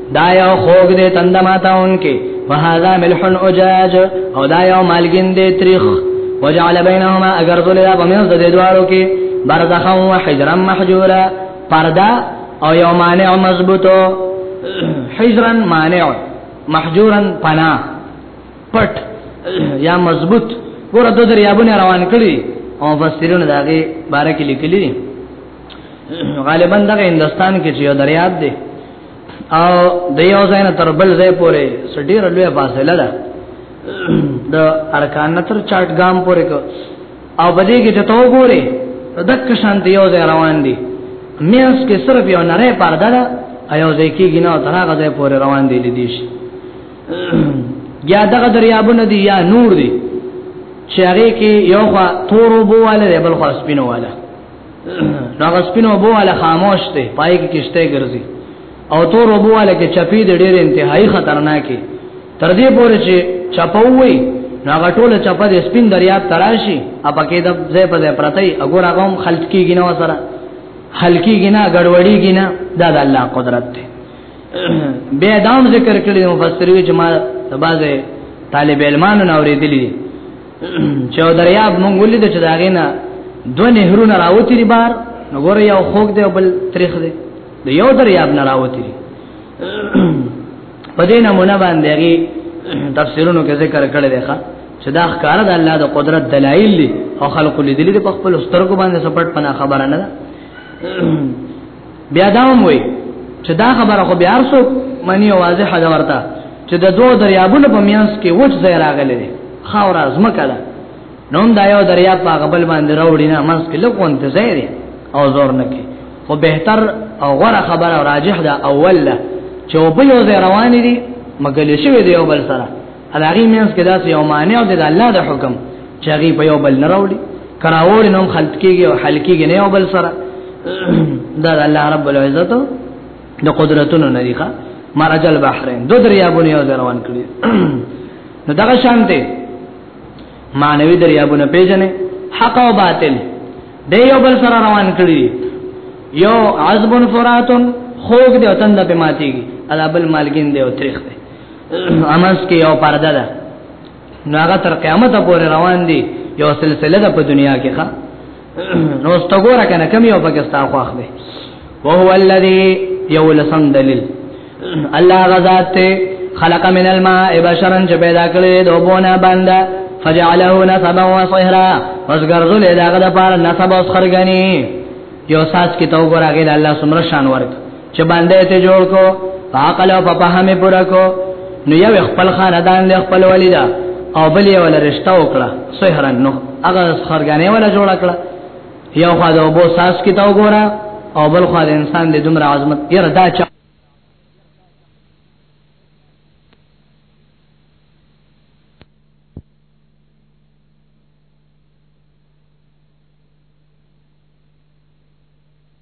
دا یو خوګ دې تند ماته اونکي وهذا ملح اجاج او دا یو مالګین دې تاریخ وجعل بینهما اگر ذل یا بمن د دوالو کې برزخا و حجرا محجورا پردا او یو مانع مضبوطو حجرا مانع محجورا پنا پټ یا مضبوط ګور د دریابونه روان کړي او فسرونه داګه بارکه لیکلي غالبا دغه هندستان کې چې یو دریاب دی او د یو ځای نه تر بل ځای پورې سټیر لوی فاصله ده د ارکان تر چاټګام پورې کو او بده کې ته تو ګوري دک شان دی یو ځای روان دي مینس کې صرف یو نری پرده ده ایو ځای کې ګینه تر هغه ځای پورې روان دي لیدیش یا دغه دریابونه دي یا نور دي چې هغه کې یو خوا تورو بواله بل خوا سپینواله هغه سپینو بو والا خاموش دی پای کې کشته ګرځي او تور بو والا کې چپی د ډېر انتهایی خطرناکي تر دې پورې چې چپوي هغه ټوله چپه د سپین دریاب تراشي اپکې د ځای په ځای پرتې اګور هغه هم خلق کیږي نو سره خلقي ګنا ګډوډي ګنا دا د الله قدرت دی به دام ذکر کړی مفسرین چې ما بعضه طالب علمانو نو ورېدلی چې دریاب مونږ ولید چې دا غینا دوه نهرونه راوتی دی بار نو ګور یو خوګ دی بل تاریخ دی د یو دریاب نه راوتی دی په دې نمونه باندې هغه تفسیرونو کې ذکر کړی دی ښا چې دا ښکار د الله د قدرت دلایل دي او خلق لیدلی په خپل سترګو باندې سپټ پنا خبره نه ده بیا دا هم وایي چې دا خبره خو بیا ارسو منی او واضحه ده ورته چې د دوه دریابونو په میانس کې وچ ځای راغلی دی خاور ازمکه ده نو هم دا یو دریاب په غبل باندې راوړي نه منس کې لکون ته ځای دی او زور نه کې خو بهتر او غوره خبره راجح ده اول ده چې په یو ځای روان دي مګلې شوی دی یو بل سره الاغي مینس کې داسې یو معنی او د الله د حکم چې هغه په یو بل نه راوړي کراوړي نو خلط کېږي او حل کېږي نه یو بل سره دا الله رب العزت د قدرتونو نه دی ښه مرج البحرین دو دریابونه یو روان کړی نو دغه شان دی مانوي دریابونه پیژنې حق او باطل د یو بل سره روان کړی یو عذب فراتن خوګ دی او تند په ماتيږي ادا بل مالګین دی او تریخ دی امس کې یو پرده ده نو هغه تر قیامت پورې روان دي یو سلسله ده په دنیا کې ښا نو استګوره کنه کم یو پاکستان خو اخلي وهو الذي يولسم دلیل الله غزاد خلق من الماء بشرا چې پیدا کړی د وبونه باندې فجعله نسبا وصهرا پس ګرځول داغه د پاره نسب او خرګنی یو ساس کې تو ګور هغه الله سمره شان ورک چې باندې ته جوړ کو عقل او په فهم پورا کو نو یو خپل خاندان له خپل ولیدا او بل یو له رشتہ وکړه سحرن نو هغه خرګانې ولا جوړ کړه یو خو دا وبو ساس کی تا وګوره او بل خو دا انسان دې دومره عظمت یره دا چا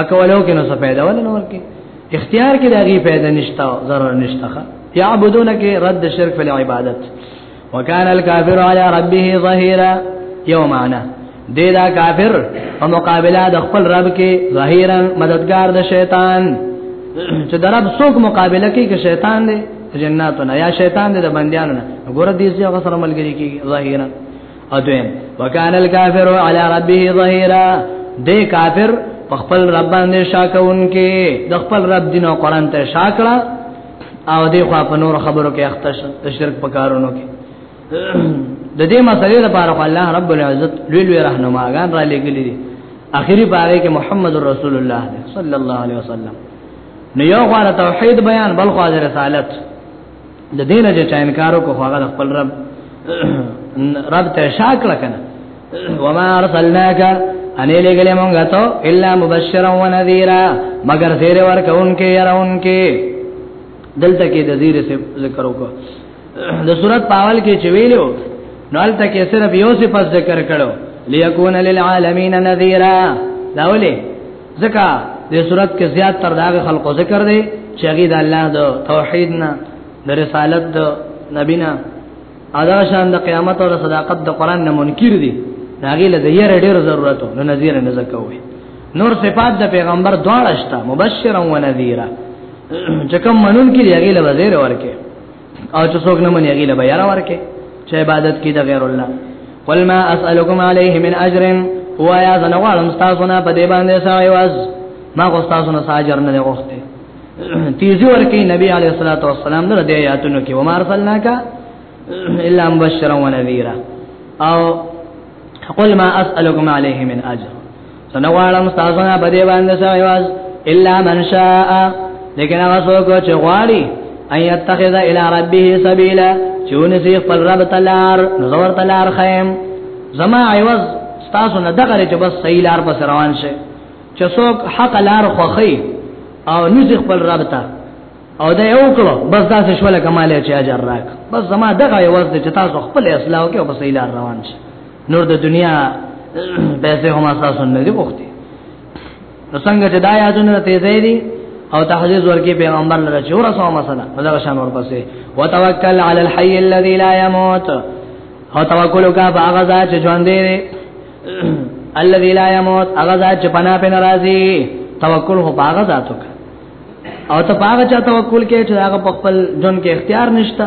اکولو کې نو څه پیدا ول نو ورکه اختیار کې دغه پیدا نشتا ضرر نشتا یعبدون کې رد شرک فی العبادت وکانه الکافر علی ربه ظهیرا یومانا دې دا کافر په مقابله د خپل رب کې ظهیرا مددگار د شیطان چې د رب څوک مقابله کوي کې شیطان دی جناتونه یا شیطان دی د بندیانو ګور دې چې هغه سره ملګری کیږي ظاهرا ادویم وکانه الکافر علی ربه ظهیرا دې کافر په خپل رب باندې شاکون کې د خپل رب دین او قران ته شاکړه او دې خو په نور خبرو کې اخته شرک پکارونو کې د دې مسلې لپاره الله رب العزت لوی لوی راهنماګان را لګلې دي اخیری پاره کې محمد رسول الله صلی الله علیه وسلم نو یو غره توحید بیان بل غره رسالت د دینه چې چا انکار وکړو هغه د خپل رب رب ته شاک لکنه وما ارسلناک ان لګل مونږ ته الا مبشرا و نذیرا مگر زیر ورکونکې يرونکې دلته کې د زیر ذکر وکړو د صورت پاول کې چې ویلو نو البته کې صرف یو صفت ذکر کړو ليكون للعالمین نذیرا دا ولې ځکه د صورت کې زیات تر داغه خلقو ذکر دی چې هغه د الله د توحید نه د رسالت د نبی نه ادا شان د قیامت او صداقت د قران نه منکر دي هغه له زیره ډیر ضرورت نو نذیر نه زکوي نور صفات د پیغمبر دواړه شته مبشرا و نذیرا چې کوم منون کې دی هغه له وزیر ورکه او چې څوک نه مني هغه له بیان ورکه چې عبادت کې د غیر الله قل ما اسالکم علیه من اجر هو یا زنوالم تاسو نه په دې باندې سوي واز ما خو تاسو نه ساجر نه غوښته تیزی ورکی نبی علیہ الصلوۃ والسلام در دې آیاتونو کې ومار صلیک الا مبشرا ونذیرا او قل ما اسالکم علیه من اجر سنوالم تاسو نه بده باندې سوي واز الا من شاء لیکن هغه څوک چې غواړي ان يتخذ الى ربه سبيلا چون سي خپل رب تلار نظر تلار خيم زما عوض تاسو نه دغه چې بس صحیح لار پس روان شي چې څوک حق لار خوخي او نزي خپل رب ته او دا یو کړو بس دا څه شول کمال چې اجر راک بس زما دغه عوض چې تاسو خپل اسلام کې او بس صحیح لار روان شي نور د دنیا پیسې هم تاسو نه دی وخت نو څنګه چې دا یادونه ته ځای دی او تحجیز ورکی پیغمبر لره چې ورسو مسله دا شان ورپسې وتوکل علی الحي الذي لا يموت او توکل کا باغ ذات ژوند دی الذي لا يموت هغه ذات چې پنا په ناراضي توکل هو باغ ذاتو او ته باغ چا توکل کې چې هغه په خپل جون کې اختیار نشته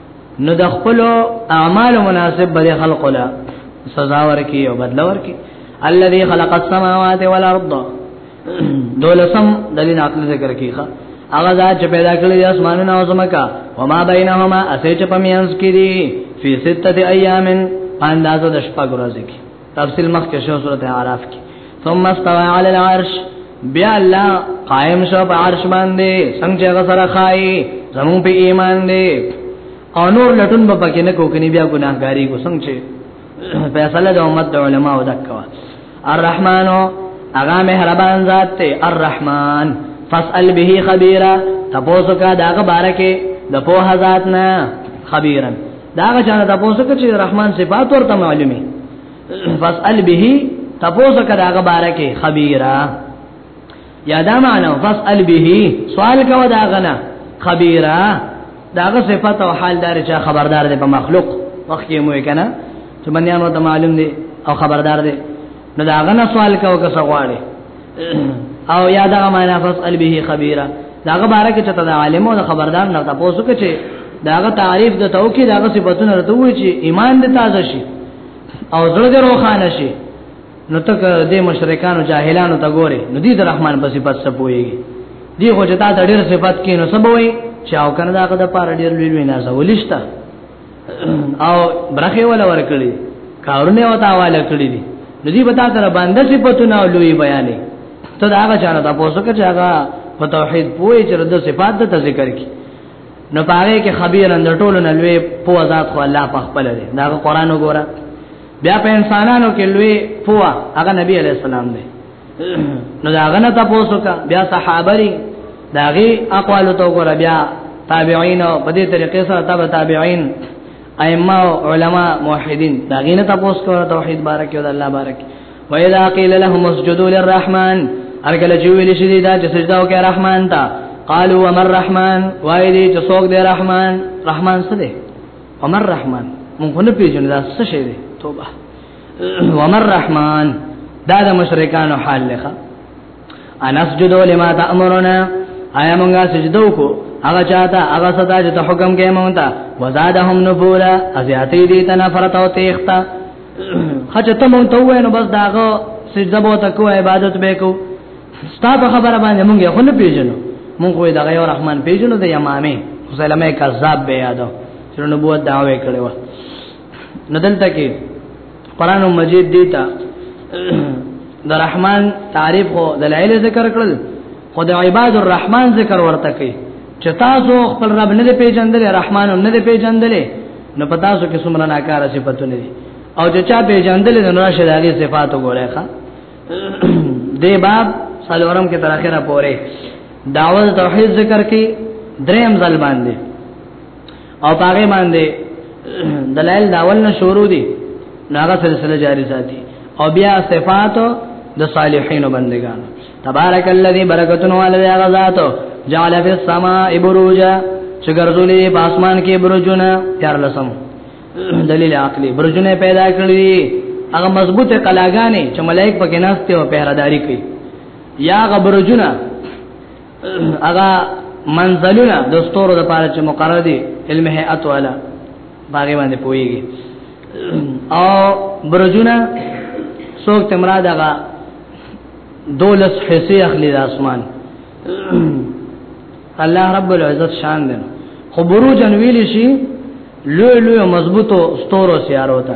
نو د خپل اعمال مناسب به خلق لا سزا ورکي او بدل ورکي الذي خلق السماوات والارض دولسم دلیل عقل ذکر کیخه هغه ذات چې پیدا کړی د اسمانونو او زمکا و ما بینهما اسې چې پمینس کړي فی سته ایامن اندازو د شپږ ورځې کې تفصیل مخ کې شو سورته اعراف کې ثم استوى على العرش بیا الله قائم شو په عرش باندې څنګه هغه سره خای زمون په ایمان دی او نور لټون په پکې نه کوکني بیا ګناهګاری کو څنګه فیصله د امت علماء ودکوا الرحمن اغا مهربان ذات ته الرحمن فاسأل به خبيرا تپوسو کا داغه بارکه د په ذات نه خبيرن دا غچانه تاسو کې چې رحمان صفات ورته معلومي فاسأل به تاسو کې دا غبره کې خبيرا یا دا معنا فاسأل به سوال کو دا غنا خبيرا دا غ صفات او حال دار چې خبردار دی په مخلوق وخت یې مو کنه چې بنیانو ته معلوم دی او خبردار دی نو دا غنه سوال کو که سغواړي او یا دا معنا فسأل به خبيره داغه باره کې چته د عالم او خبردار نه تاسو کې چې داغه تعریف د تو کې داغه صفاتونه راته وي چې ایمان د تازه شي او زړه د روخانه شي نو تک د مشرکانو جاهلانو ته ګوري نو دې د رحمان په صفات سپويږي دی خو چې تا د ډېر صفات کې نو سبوي چې او کنه داغه د پاره ډېر لوی وینا زولښت او برخه ولا ورکړي کارونه او تاواله کړی دي ندی بتا تر باندې صفاتونه او لوی بیانې ته دا هغه چانه تاسو کې چې هغه په توحید پوي چې د صفات د ذکر کی نو پاره کې خبير اند ټولو نه لوی په ذات خو الله په خپل دی دا قرآن وګوره بیا په انسانانو کې لوی پوها هغه نبی علی السلام دی نو دا غنه تاسو کا بیا صحابه لري دا غي اقوال تو ګور بیا تابعین او په دې طریقې سره تابع تابعین ائمه او علما موحدین دا غینه تاسو کو توحید بارک او الله بارک و اذا قيل لهم اسجدوا للرحمن ارګل چې ویل شي دا چې سجده وکړه رحمان ته قالوا ومر رحمان وای دې چې څوک دې رحمان رحمان څه دې عمر رحمان مونږ نه پیژنو دا څه شی دی توبه ومر رحمان دا د مشرکانو حال لخوا انسجد لما تأمرنا آیا مونږه سجده وکړو هغه چاته هغه صدا چې ته حکم کې مونږ ته وزادهم نفورا ازیاتې دې ته نفرت او تیختا خچ ته مونږ ته وای نو بس داغه سجده بو تکو عبادت به کو ستا په خبره باندې مونږ یې خل پیژنو مونږ وې دغه یو رحمان پیژنو د یمامه مسلمه کذاب به یادو چې نبوت داوي کړو ندلته کې قران مجید دیتا د رحمان تعریف او دلایل ذکر کړل خو د عباد الرحمن ذکر ورته کوي چې تاسو خپل رب نه پیژندل رحمان هم نه پیژندل نو پتا سو کې څومره ناکاره صفاتونه دي او چې چا پیژندل نو راشه دغه صفات وګورئ ښا دې باب سالورم کې تر اخره پورې دعوت توحید ذکر کې دریم ځل باندې او پاره باندې دلایل داول نه شروع دي ناغه سلسله جاری ساتي او بیا صفات د صالحین بندگان تبارک الذی برکتن والذی غزات جعل فی السماء بروجا چې ګرځولې په اسمان کې برجونه تیار لسم دلیل عقلی برجونه پیدا کړی هغه مضبوطه کلاګانې چې ملائک پکې ناشته او پهراداری کوي یا غبرجونه هغه منزلونه د ستورو د پاره چې مقرر دي علم هيئت والا باغې باندې پويږي او برجونه څوک تمرا دغه دولس حصے اخلي د اسمان الله رب العزت شان دي خو بروج انویل شي لوی لوی مضبوطو ستورو سیارو ته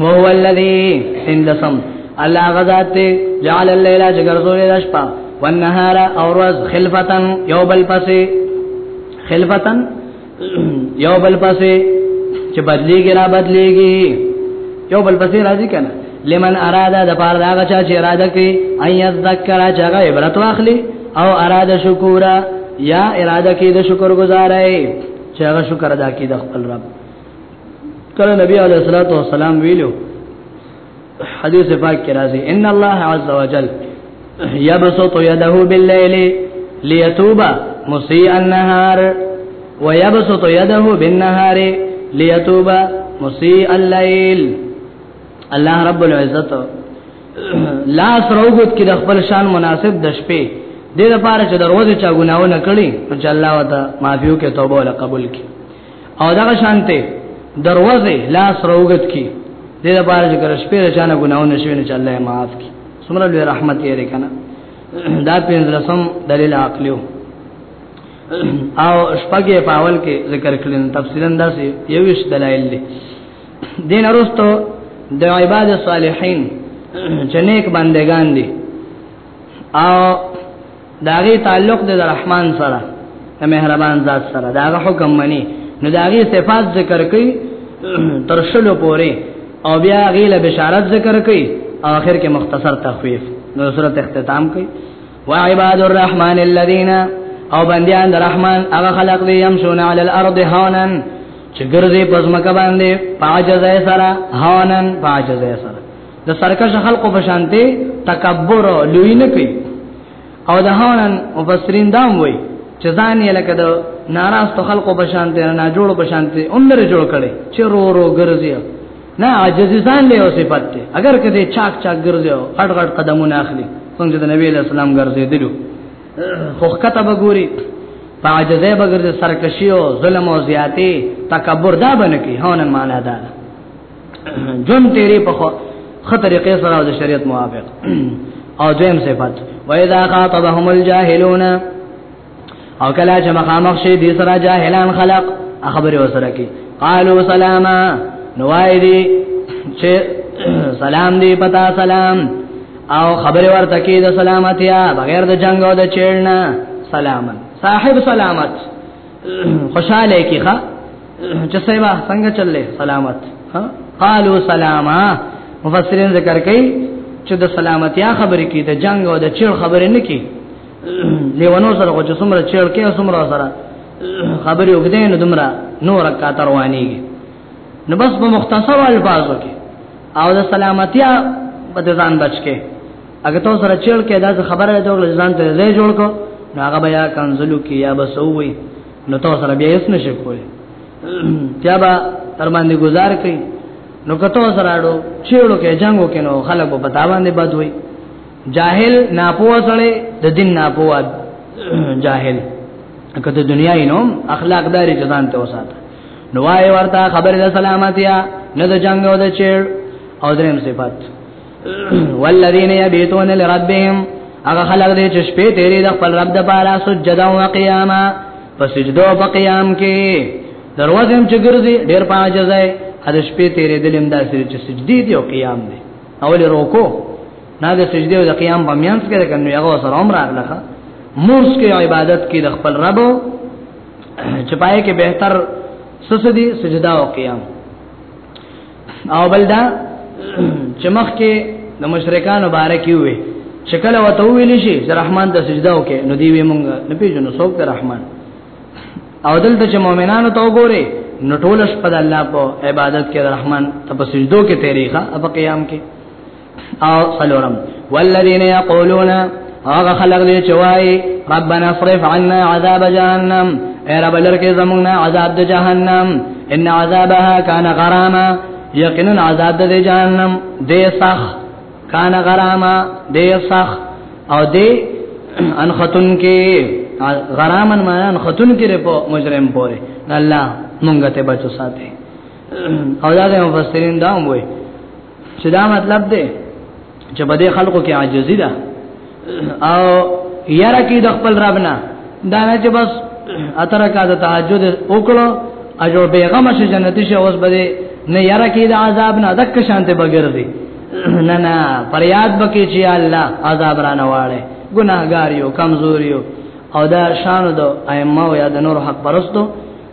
وهو الذي اندسم الله غذات جعل الليل جغرزول الاشبا والنهار اورز خلفتا يوبل پسي خلفتا يوبل پسي چې بدليږي را بدليږي يوبل پسي راځي کنه لمن اراده د پاره دا غچا چې اراده کوي اي ذکر چې هغه عبرت واخلي او اراده شکورا یا اراده کوي د شکر گزارای چې هغه شکر ادا کوي د خپل رب کله نبی علیہ الصلوۃ والسلام ویلو حدیث پاک کې راځي ان الله عز وجل يبسط يده بالليل ليتوب مسيء النهار ويبسط يده بالنهار ليتوب مسيء الليل الله رب العزت لا سروغت کې د خپل شان مناسب د شپې د لپاره چې دروازه چا ګناونه کړي چې الله وتا معافيو کې توبه ولا قبول کړي او دغه شانته دروازه لاس روغت کی د دې لپاره چې کله شپې رچانه ګناونه شوی نه چې الله یې معاف کړي څومره لوی رحمت یې لري کنه دا پنځلسم دلیل عقلیو او شپږه پاول کې ذکر کړل تفصیلا دا سي یوش دلایل دي دین ارستو د عباد صالحین چې نیک بندگان دي او داغه تعلق د رحمان سره د مهربان ذات سره داغه حکم منی نو داغه صفات ذکر کوي تر شلو پورې او بیا غیله بشارت ذکر کوي اخر کې مختصر تخفیف نو صورت اختتام کوي وعباد الرحمن الذين او بندیان د رحمان هغه خلق دي يمشون على الارض هونا چې ګرځي پزمک باندې پاجزه سره هونن پاجزه سره د سرکش خلقو په شانته تکبر لوی نه کوي او د هونن مفسرین دام وای چې ځان یې لکه د ناراست خلقو په شانته نه جوړو په شانته عمر جوړ کړي چې رو رو ګرځي نه عاجزی ځان له او صفات ته اگر کده چاک چاک ګرځي او غټ غټ قدمونه اخلي څنګه د نبی له سلام ګرځي دلو خو کته بګوري په عاجزه بګرځي سرکشي او ظلم او زیاتی تکبر دا بنه کی هونن معنا ده جون تیری په خطر کې سره د شریعت موافق او دیم صفات و اذا خاطبهم الجاهلون او کله چې مخامخ شي د سره جاهلان خلق خبره وسره کی قالوا سلاما نوای دی چې سلام دی پتا سلام او خبره ورته کی د سلامتیا بغیر د جنگ او د چیړنا سلامن صاحب سلامت خوشاله کی ښا چې سیبا څنګه چللې سلامت ها قالو سلاما مفسرین ذکر کوي چې د سلامتیا خبرې کې د جنگ او د چیل خبرې نه کې لیوانو سره چې څومره چیل کې څومره سره خبرې وکړي نو دمرا نور کاته روانيږي نو بس په مختصر الفاظو کې او د سلامتیا په ځان بچ کې اګه تاسو سره چیل کې دا خبره ده ټول ځان ته زه جوړ کو نو هغه بیا کنزلو کې یا بسوي نو تاسو سره بیا هیڅ نشي کوی بیا با تر باندې گزار کوي نو کته سره اړو چیلو کې جنگو کې نو خلک په پتا باندې بد وي جاهل ناپوه سره د دین ناپوه جاهل کته دنیا یې نو اخلاق داري ځان ته وساته نو وايي ورته خبره سلامتیا نه د جنگ او د چیل او دریم صفات والذین یبیتون لربهم هغه خلق دې چې شپې تیرې د خپل رب د پاره سجدا او قیاما په سجدو په قیام کې دروازم چې ګرځي ډېر پاجزای د شپې تیرې دلم داسې چې سجدي دی او قیام دی اول روکو نه د سجدي او د قیام په میانس کې کنه هغه سره عمر راغله مورس کې عبادت کې د خپل رب چې پای کې بهتر سسدي سجدا او قیام او بلدا چمخ کې د مشرکان مبارک وي چې کله وته ویل شي چې رحمان ته سجده وکړي نو دی وی مونږ نه پیژنو څوک ته رحمان او دلته چې مؤمنانو ته وګوري نو ټول شپه د الله په عبادت کې رحمان ته په سجدو کې تیریخه په قیام کې او سلورم والذین یقولون هغه خلق دې چوي ربنا اصرف عنا عذاب جهنم اے رب لرکه زموږه عذاب د جهنم ان عذابها کان غراما یقینا عذاب د جهنم دې صح کان غراما دې صح او دې ان ختن کې غرامن معنا ان ختن کې په مجرم پوره الله مونږ ته بچو ساتي او دا د مفسرین دا وایي چې دا مطلب دی چې په دې خلکو کې عاجزي ده او یاره کې د خپل رب نه دا نه چې بس اتر کا د تهجد وکړو اجو بیغم شي جنتی شي اوس بده نه یاره کې د عذاب نه دک شانته بغیر دی نه نه پریاد بکې چې الله عذاب را نه واړي ګناګاریو کمزوریو او دا شان د ائمه او یا د نور حق پرستو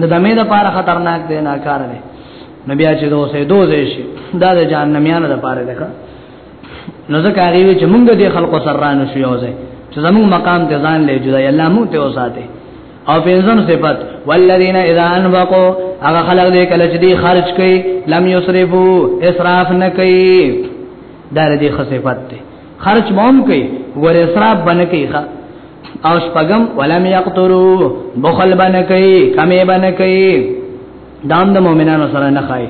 د دمه د پاره خطرناک دی نه کار دی نو بیا چې دوسه دوزه شي دا د جهنميانو د پاره ده نو ځکه هغه چې موږ د خلکو سره رانه شو یو ځای چې زموږ مقام ته ځان لې جدا الله مو ته وساته او پنځم صفت والذین اذا انفقوا هغه خلک دې کله چې دې خرج کړي لم یسرفو اسراف نه کوي دا دې خصيفت ده خرج مهم کوي ور اسراف باندې کوي او شپغم ولم یقترو بخل باندې کوي کمې باندې کوي دام د مؤمنانو سره نه خای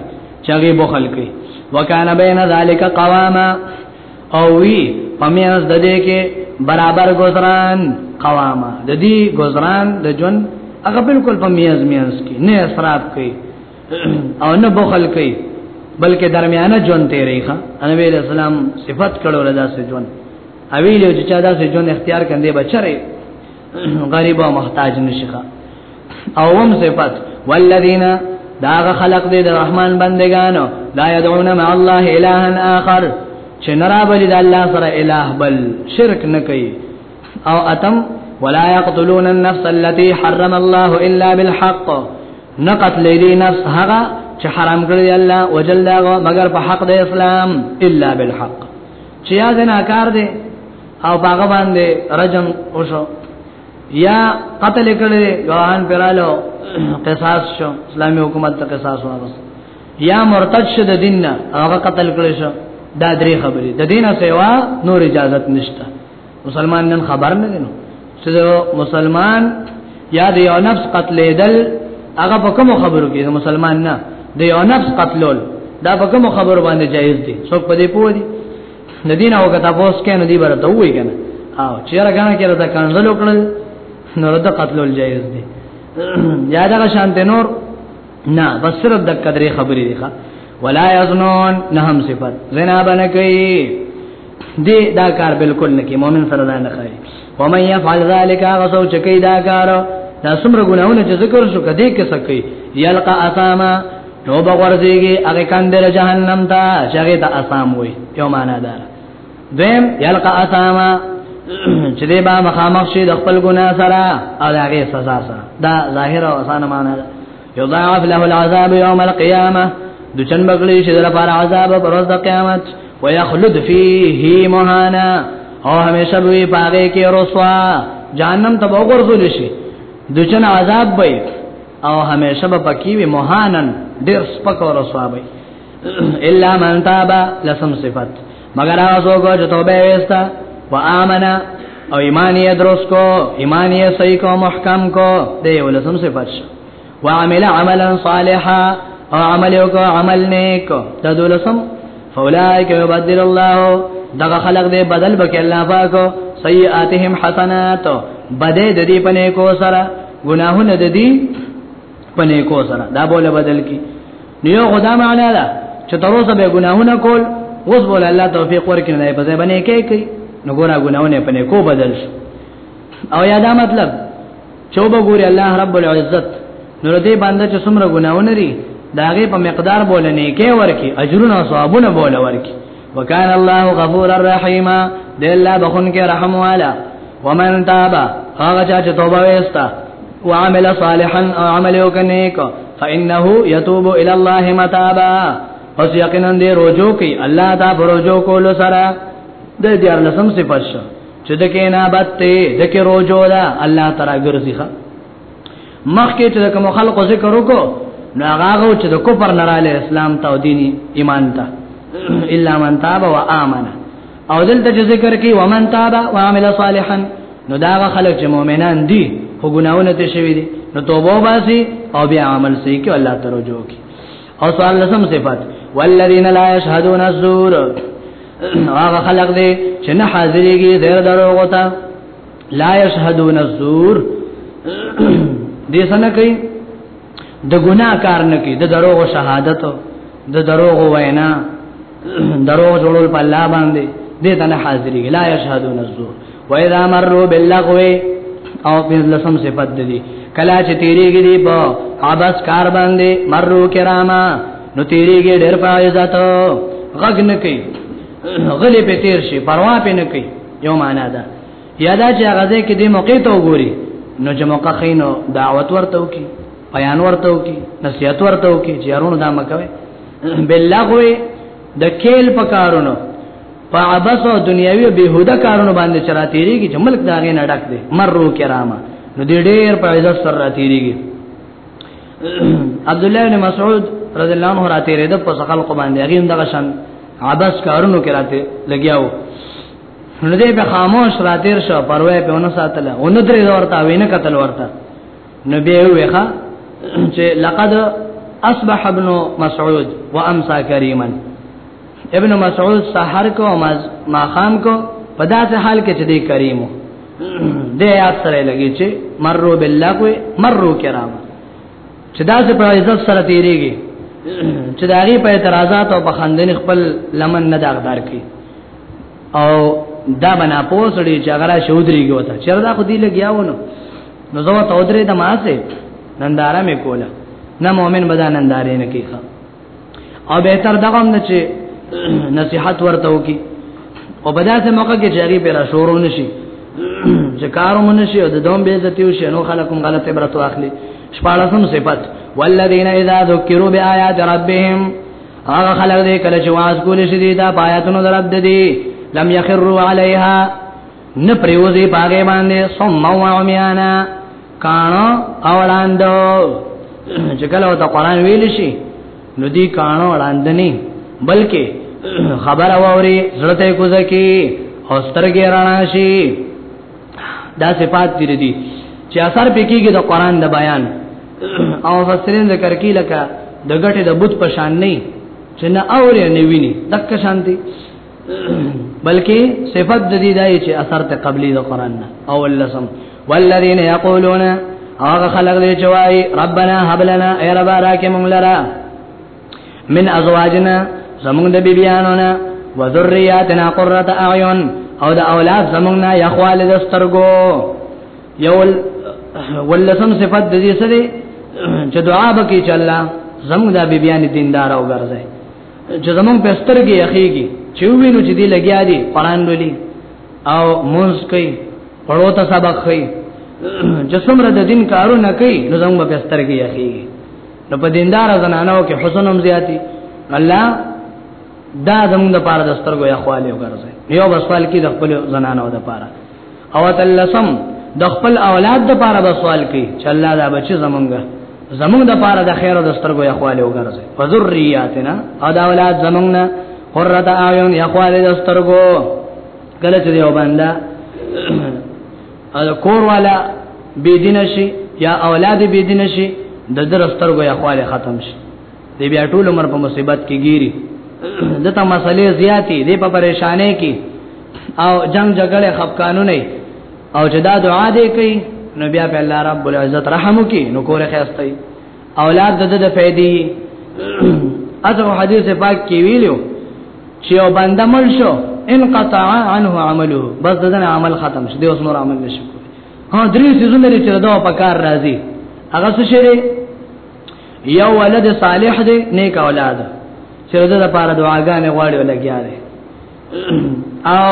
چاغي بخل کوي وکانه بین ذالک قواما او وی پمینس د دې کې برابر گزاران قواما د دې گزاران د جون هغه بالکل په میاز میاز کې نه اسراف کوي او نه بخل کوي بلکې درمیانه جون تیرې ښه انبي اسلام صفت کړو رضا سي جون اویلو چې چا داسې ژوند اختیار کړي بچره غریب او محتاج نشخه او هم صفات والذین داغ خلق دې د رحمان بندگانو لا يدعون مع الله الها اخر چې نرابلی د الله سره الہ بل شرک نه کوي او اتم ولا يقتلون النفس التي حرم الله الا بالحق نقتل دې نفس هغه چې حرام کړی الله وجل دا مگر په حق د اسلام الا بالحق چې یا زناکار دی او باغ باندې رجم وشو یا قتل کړي ګواهان پرالو قصاص شو اسلامي حکومت ته قصاص واغس یا مرتد شد دین نه هغه قتل کړي شو دا درې خبرې د دینه سیوا نور اجازه نشته مسلمان نن خبر نه دینو چې مسلمان یا د یو نفس قتلېدل هغه په کوم خبرو کې مسلمان نه د یو نفس قتلول دا په کوم خبرو باندې جایز دي څوک په دې پوه دي د دین او کته پوس کې نه دی برته وای کنه او چیرې غاڼه کې راته کنځل وکړل نو راته قتلول جایز دي یا دا شانته نور نه بس صرف د قدرې خبرې دي ښا ولا یزنون نهم صفات زنا بنکې دې دا کار بالکل نه کې مؤمن سره دا نه کوي ومن يفعل ذلك غسو چکی دا کار دا څومره ګناونه چې ذکر شو کدی کې سکی یلقا اساما نو بغورځيږي هغه کاندل جهنم ته چې هغه ته اسام وي یو معنا ده دویم یلقا اساما چې دې با مخامخ شي د خپل ګناه سره او هغه سزا سره دا ظاهر او اسانه معنا ده یضاعف له العذاب یوم القیامه د چن بغلی شي د پر عذاب پر ورځ د قیامت ويخلد فيه مهانا او همیشه به پاره کې رسوا جهنم ته وګرځول شي د چن عذاب به او همیشه به پکې وي مهانن ډېر سپک او رسوا به الا من تاب لسم صفات مگر هغه څوک چې توبه وستا و امنه او ایمان یې درس کو ایمان یې صحیح کو محکم کو دی ولسم سے پښ وعمل عملا صالحا او عمل یو کو عمل نیک دا دولسم فاولائک یبدل الله دغه خلق دې بدل بک الله پاک سیئاتهم حسنات بده د دې پنه کو سره گناهونه د دې پنه کو سره دا بوله بدل کی نیو خدا معنا دا چې تر اوسه به ګناهونه کول اوس بوله الله توفیق ورکړي نه په ځای باندې کې کوي نو ګورا ګناهونه پنه کو بدل شي او یادا مطلب چوب ګوري الله رب العزت نور دې باندې چې څومره ګناهونه لري داغه په مقدار بوله نه کې ورکی اجرونه او ثوابونه بوله ورکی وکان الله غفور الرحیم د الله بخون کې رحم والا ومن تاب هغه چا چې توبه وستا وعمل صالحا او عمل وکنیک فانه یتوب الی الله متابا پس یقینا دې رجوع کوي الله تا رجوع کول سره د دې ارلسم صفات چې د کې نه بته د کې رجوع ده الله تعالی ګرځي مخکې چې کوم خلکو ذکر وکړو نو هغه چې د کفر نه رااله اسلام ته او دیني ایمان ته الا من تاب و امن او دلته چې ذکر کوي ومن تاب و عمل صالحا نو دا خلک چې مؤمنان دي خو ګناونه ته شوی دي نو توبه واسي او بیا عمل صحیح کوي الله تعالی جو کوي او سوال لسم صفات والذین لا یشهدون الزور هغه خلق دي چې نه حاضرېږي زیر دروغ ته لا يشهدون الزور دې څنګه کوي د ګناه کار نه کوي د دروغ شهادت د دروغ وینا دروغ جوړول په الله باندې دې ته نه حاضرې لا يشهدون الزور واذا مروا باللغو او په لسم صفات دي کلا چې تیریږي دی په عباس کار باندې مرو کراما نو تیریږي ډېر په عزت غږ نه کوي غلې په تیر شي پروا په نه کوي یو معنا ده یادا چې هغه ځای کې د موقع ته وګوري نو چې موقع خینو دعوت ورته وکي بیان ورته وکي نصیحت ورته وکي چې ارونو دا مکوي بلغوي د کېل په کارونو په عبس او دنیوي بهوده کارونو باندې چراتيږي چې ملک داغه نه ډک دي مرو کرامه نو دې ډېر په عزت سره راتيږي عبد الله بن مسعود رضی الله عنه راتيره د په خلق باندې هغه دغه شان عبس کارونو کې راته لګیاو نو دې په خاموش را تیر شو پروا په ونه ساتل او نو درې ورته وینه قتل ورته نو به ویخه چې لقد اصبح ابن مسعود وامسا کریما ابن مسعود سحر کو ما خام کو پدا سے حال کې چې دې کریمو دې یاد سره لګی چې مرو بالله کوي مرو کرام چې دا څه په عزت سره تیریږي چې دا غي په اعتراضات او په خندنې خپل لمن نه داغدار کی او دا بنا پوسړي چې هغه شودريږي وته چردا خو دې لګیاونه نو زه ته ودرې د ماسه ننداره مې کوله نه مؤمن بدا ننداره نه کیخه او به تر دغه نه چې نصيحت ورته وکي او په داسې موقع کې جاری پر شروع نشي چې کارو منشي او د دوم به عزت یو شي نو خلکم غلط عبرت واخلي شپاړسم صفت والذین اذا ذکروا بیاات ربهم هغه خلک دې کله چې واز کول شي دي دا آیاتونو درب دي لم يخروا عليها نه پریوزي پاګې باندې ثم وعميانا کانو اولاندو چې کله ته قران ویل شي نو دي کانو اولاندني بلکې خبر اوري زړه ته کوزکی او سترګې راناشي دا صفات دي دي چې اثر پکېږي د قران د بیان او فسرین ذکر کې لکه د غټه د بت په شان نه چې نه اوري نه ویني دک شانتي بلکې صفات د دې دای چې اثر ته قبلي د قران نه او لسم والذین یقولون هغه خلق دې چوي ربنا هب لنا ای رب راکه مونږ لرا من ازواجنا زمونږ د بیبیانو نه و ذریاتنا قرۃ اعین او د اولاد زمونږ نه یخوال د سترګو یو ولسم صفات د دې سره چې دعا وکړي چې الله زمونږ د بیبیانو دیندار او ګرځي چې زمونږ په سترګې یخیږي چې وینو چې دی لګیا دی قران لولي او مونږ کوي پړو ته سبق کوي جسم را د دین کارونه کوي نو زموږ په سترګې یخیږي نو په دیندار زنانو کې حسن هم زیاتی الله دا زموږ د پاره د سترګو یا خواله وګرځي یو بسوال کې د خپل زنانو د پاره او تلسم د خپل اولاد د پاره بسوال کې چې الله دا بچي زمونږه زمونږ د پاره د خیر او د سترګو یا خواله وګرځي فذریاتنا او د اولاد زمونږه قرۃ اعین یا خواله د سترګو کله چې یو بنده ال کور والا بيدین شي یا اولاد بيدین شي د درستر ګویا خواله ختم شي دی بیا ټول عمر په مصیبت کې ګيري دته مسلې زیاتی دی په پریشانې کې او جنگ جګړه خپ قانون نه او چې دا دعا دې کوي نو بیا په الله رب العزت رحم وکي نو کوله خسته اولاد د د فائدې اته حدیث پاک کې ویلو چې او بنده مل شو انقطع عنه عمله بس دغه عمل ختم شو دی اوس نور عمل نشي کوي ها درې سيزونه لري چې دا په کار راځي هغه څه شری یو ولد صالح دی نیک اولاد چې دا لپاره دعاګانې غواړي ولګیا دی او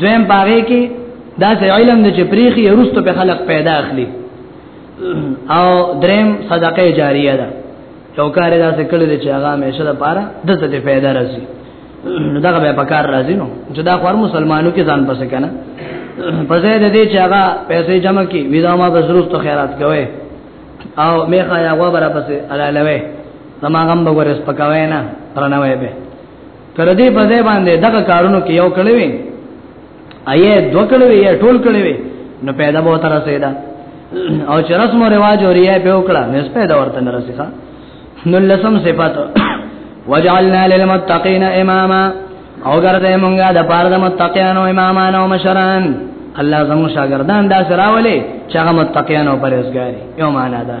دویم باغې کې دا چې علم د چپریخي ورستو په خلق پیدا اخلي او دریم صدقه جاریه ده یو کار دا څه کړل چې هغه همیشه د پاره د څه پیدا راځي نو دا به په کار راځي نو چې دا خور مسلمانانو کې ځان پسې کنه په ځای د دې چې هغه پیسې جمع کړي ویدا ما به ضرورت خیرات کوي او میخه یا غوا برا پسې علالوي زما غم به ورس پکاوي نه رانوي به تر دې په ځای باندې دغه کارونو کې یو کړی وي ایا دو کړی وي یا ټول کړی وي نو پیدا به تر رسیدا او چې رسم او رواج او ریا په وکړه نو پیدا ورته نه رسیدا نو لسم صفات وجعلنا للمتقین اماما او ګرځې مونږه د پاره د متقینو امامانو مشران الله زمو شاګردان دا سراولې چې هغه متقینو پرېزګاری یو معنا ده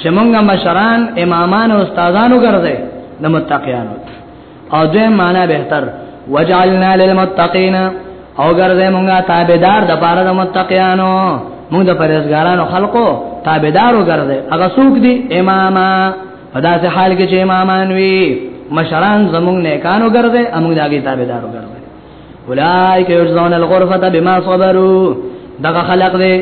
چې مونږه مشران امامان او استادانو ګرځي د متقینانو او دې معنا بهتر وجعلنا للمتقین او ګرځي مونږه تابعدار د پاره د متقینانو مونږ د پرهیزګارانو خلقو تابعدارو ګرځي هغه څوک دي اماما په داسې حال کې چې امامان وي مشران زمونږ نه کانو ګرځي امونږ داګه تابعدارو ګرځي اولائک یجزون الغرفه بما صبروا دغه خلق دې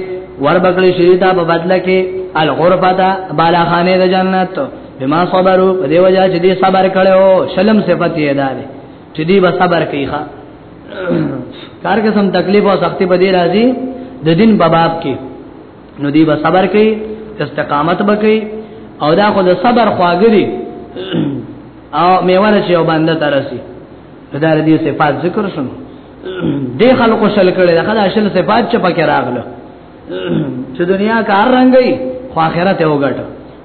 ور بکړي شي ته په بدل کې الغرفه بالا خانه د جنت بما صبروا په دی وجه چې دې صبر کړو شلم صفت یې داري چې دې به صبر کوي ښا کار کې سم تکلیف او سختی به دې راځي د دین په باب کې نو دې به صبر کوي استقامت به کوي او دا خو د صبر خواګري او میوانه چې او باندې ترسي دا دې صفات ذکر شون دې خلکو شل کړي دا خدای شل صفات چې پکې راغله چې دنیا کار رنگي خو آخرت یې وګټ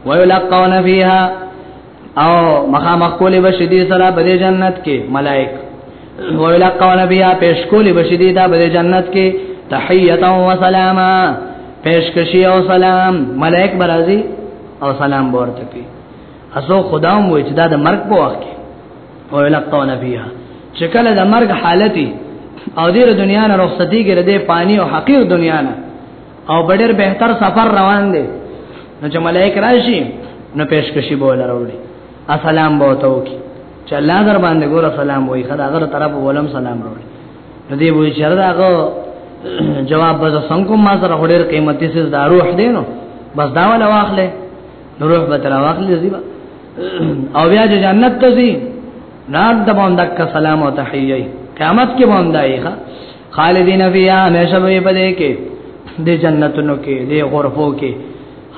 ويلقون فيها او مخامخ کولې بشدي سره په جنت کې ملائک ويلقون فيها پیش کولې بشدي دا په جنت کې تحیتا و سلاما پیشکشی او سلام ملائک برازي او سلام ورته کوي اسو خدا مو چې دا د مرګ په وخت کې او لقون فيها چې کله د مرګ حالتي او دیر دنیا نه رخصتي کې د پانی او حقیر دنیا نه او بډر بهتر سفر روان دي نو چې ملائک راشي نو پیشکشي بوله راوړي السلام بوته وکي چې الله در باندې ګور سلام وای خدای هغه طرف ولم سلام وروړي نو دی وای چې هغه جواب به څنګه ما سره هډیر قیمتي سز داروح دینو بس دا ولا واخلې روح به تر واخلې زیبا او بیا چې جنت ته ځي نار د باندې دک سلام او تحیه قیامت کې باندې ایخه خالدین فیها همیشه به پدې کې د جنتونو کې د غرفو کې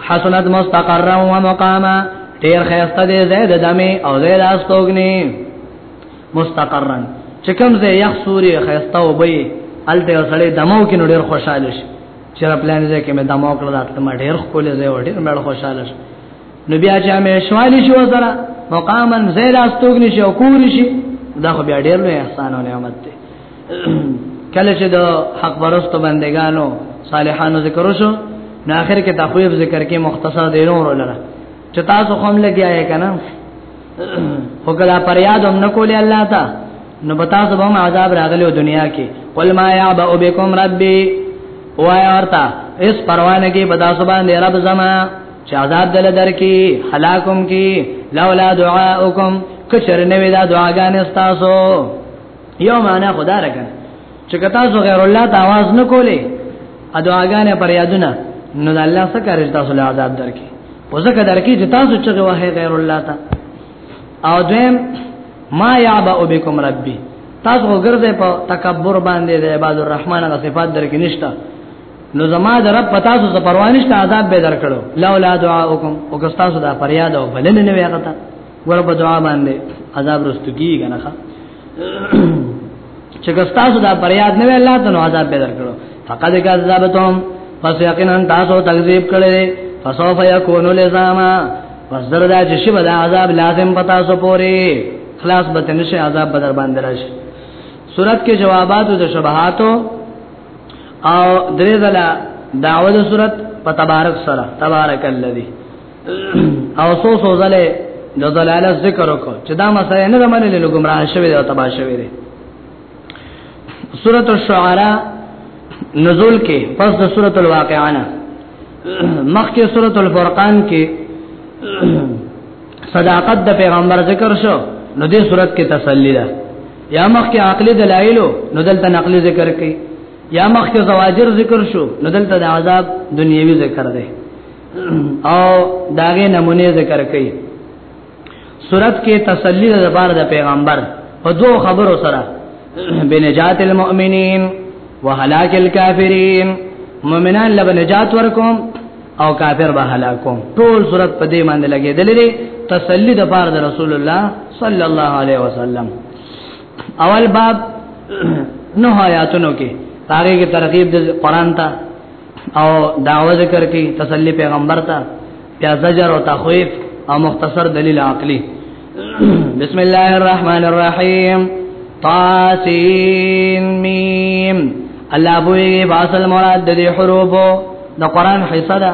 حسنت مستقر او مقاما ډیر خیرسته دې زید دمه او زید استوګنی مستقرن چکم زه یخ سوري خیرسته وبې الته سړې دمو کې نو ډیر خوشاله شي چر پلان دې کې مې دمو کړل راته ما ډېر خپل زه و ډېر مړ خوشاله شو نو بیا چې مې شوالي شو سره مقامن زیر استوګنی شو کوری شي دا خو بیا ډېر لوی احسان او نعمت دی کله چې د حق برستو بندگانو صالحانو ذکر وشو نو اخر کې تخویف ذکر کې مختصر دی نور لره چې تاسو هم لګیاي کنه او کله پر یاد هم نکول الله تا نو بتا سبا ما عذاب راغلی او دنیا کې قل ما یعبا بكم ربي وای ورتا اس پروانه کې بتا سبا نه رب زما چې عذاب دل درکې هلاکم کې لولا دعاءکم کچر نه ودا دعاګان استاسو یو معنا خدا رکن چې کتا سو غیر الله ته आवाज نه کولې ا دعاګان پر یادونه نو الله څخه کارج تاسو له عذاب درکې وزکه درکې چې تاسو چې وه غیر الله تا او دیم ما یعبا بكم ربي تاسو وګرځې په تکبر باندې د عباد الرحمن غ صفات درکې نشته نو زما در رب پتا سو پروانشته عذاب به درکړو لولا دعاءکم او که تاسو دا فریاد او بلنه نه ویغتا ور په دعا باندې عذاب رستګی غنخه چې ګستاسو دا پریاد نه ویل ته نو عذاب به درکړو فقد کذبتم پس یقینا تاسو تکذیب کړی فسوف یکون لزاما پس دردا چې شی بدا عذاب لازم پتا سو پوری خلاص به تنشه عذاب بدر باندې راشي صورت کې جوابات او شبهاتو او درې دلا داوود صورت په تبارک سره تبارک الذی او سو سو زله د دلاله ذکر وکړو چې دا مسله نه منلې له گمراه شوی او تباہ شوی دی سورۃ الشعراء نزول کې پس د سورۃ الواقعہ نه مخکې سورۃ الفرقان کې صداقت د پیغمبر ذکر شو نو دې سورۃ کې تسلی ده یا مخکې عقلي دلایل نو دلته نقلي ذکر کې یا مخکې زواجر ذکر شو نو دلته د عذاب دنیوي ذکر ده او داغه نمونه ذکر کړي صورت کې تسلی د بار د پیغمبر په دوه خبرو سره بنجات المؤمنین وهلاك الكافرین مؤمنان له نجات ورکوم او کافر به هلاکوم ټول صورت په دې باندې لګېدل لري تسلی د بار د رسول الله صلی الله علیه وسلم اول باب نو آیاتونو کې هغه کې ترغیب د قران ته او دعوه ذکر کی تسلی پیغمبر ته بیا زجر او تخویف او مختصر دلیل عقلی بسم الله الرحمن الرحیم طاسین میم الله بوئی باصل مراد د حروفو د قران حصہ ده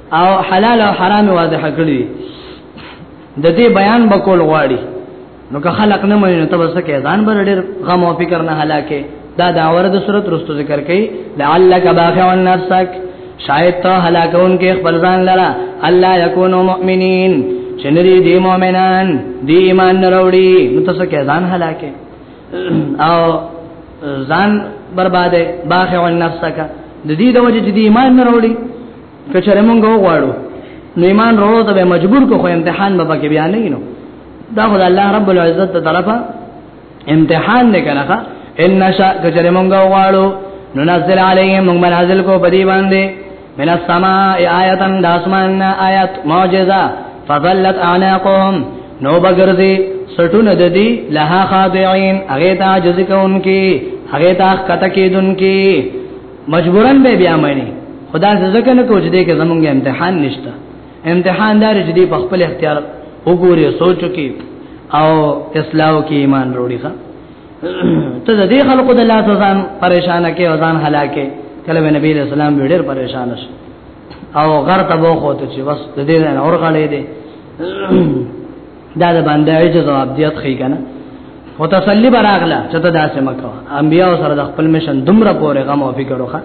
او حلال او حرام واضح کړی د دې بیان بکول غواړي نو که خلق نه مې نو تب سکه ځان بر ډېر غم او فکر نه هلاکه دا دا ورته صورت رستو ذکر کړي لعلک باخع نفسک شاید ته هلاکون کې خپل ځان لرا الله یکونو مؤمنین چنری دی مؤمنان دی ایمان نروړي نو تاسو کې ځان هلاکه او ځان برباده باخع نفسک د دې د وجه چې دی ایمان نروړي کچره مونږ وغواړو نو ایمان وروړو ته مجبور کو خو امتحان به پکې بیا نه نو دا خدای الله رب العزت ته طرفه امتحان نه کنه ان نشا کچره مونږ وغواړو نو نزل علیهم مونږ نازل کو بدی باندې من السماء آیتا د اسمان آیت معجزه فظلت اعناقهم نو بغرزی سټون د دې لها خاضعين هغه ته عجز کوونکی هغه ته کته کېدونکی مجبورا به بیا مانی خدا ځکه نه کوچ دې کې زمونږ امتحان نشته امتحان دار چې دې په خپل اختیار وګوري سوچو کې او اصلاح کې ایمان وروړي ښا ته د دې خلکو د لاس ځان پریشان کې او ځان هلاکه کله به نبی رسول الله ډېر پریشان شو او غر ته وو خو ته چې بس د دې نه اور غړې دي دا د باندې عجز او عبدیت خې کنه او تسلی براغله چې ته داسې مکو انبیا سره د خپل مشن دومره پورې غم او فکر وکړه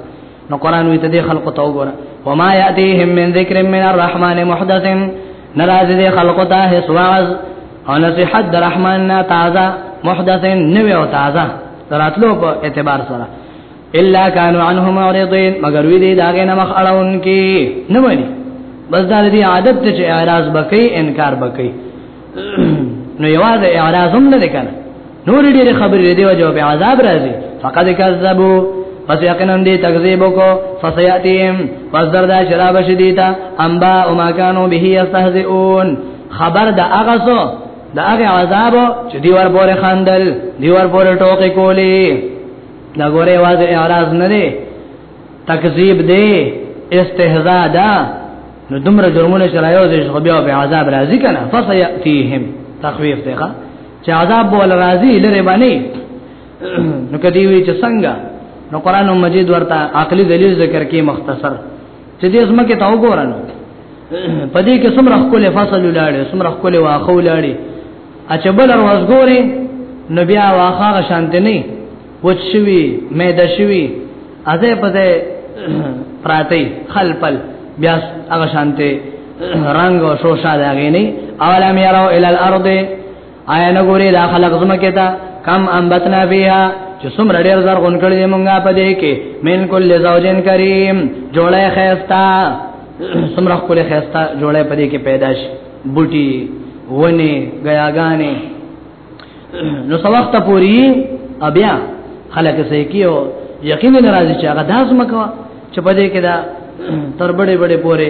نو قران وی ته د خلق ته وګوره وما یاتیهم من ذکر من الرحمن محدث ناراض دي خلق ته هیڅ واعظ او نصیحت در رحمان نا تازه محدث نوې او تازه دراتلو په اعتبار سره الا كانوا عنه معرضين مگر وی دی داګه نه مخ اړون کی نه ونی بس دا دی عادت ته چې اعراض بکې انکار بکې نو یواز اعراض هم نه کنه نور ډېر خبرې دی وجو به عذاب راځي فقد كذبوا پس یقینا دی تکذیب کو فسیاتیم پس دردا شراب شدیتا انبا او ما کانوا به یستهزئون خبر د هغه سو د هغه عذاب چې دی ور پورې خندل دی ور پورې ټوکې کولې دا ګوره واځه اعراض نه دی تکذیب دی استهزاء ده نو دومره جرمونه شرایو دي خو بیا به عذاب راځي کنه فسياتيهم تخويف دی ښا چې عذاب بول راځي لره باندې نو کدی وی چې څنګه نو قران مجید ورته عقلي دلیل ذکر کې مختصر چې دې اسمه کې تاو ګورنه پدې کې څومره خپل فصل لاړې څومره خپل واخو لاړې اچبل ورځ ګوري نو بیا واخه شانت نه وچ شوی مې د شوی اځه په دې پراتی خلپل بیا هغه شانت رنگ او شوشا دغې نه اولم يروا الى الارض آیا نه ګوري دا خلق زمکه تا کم انبتنا فيها چې څومره ډېر زر غون کړی مونږه په دې کې من کل زوجین کریم جوړه خيستا څومره کول خيستا جوړه په دې کې پیدا شي بوټي ونی غیاګانې نو څو وخت پوری بیا خلک سې کیو یقینا راځي چې هغه داس مکو چې په دې کې دا تر بڑے بڑے پورې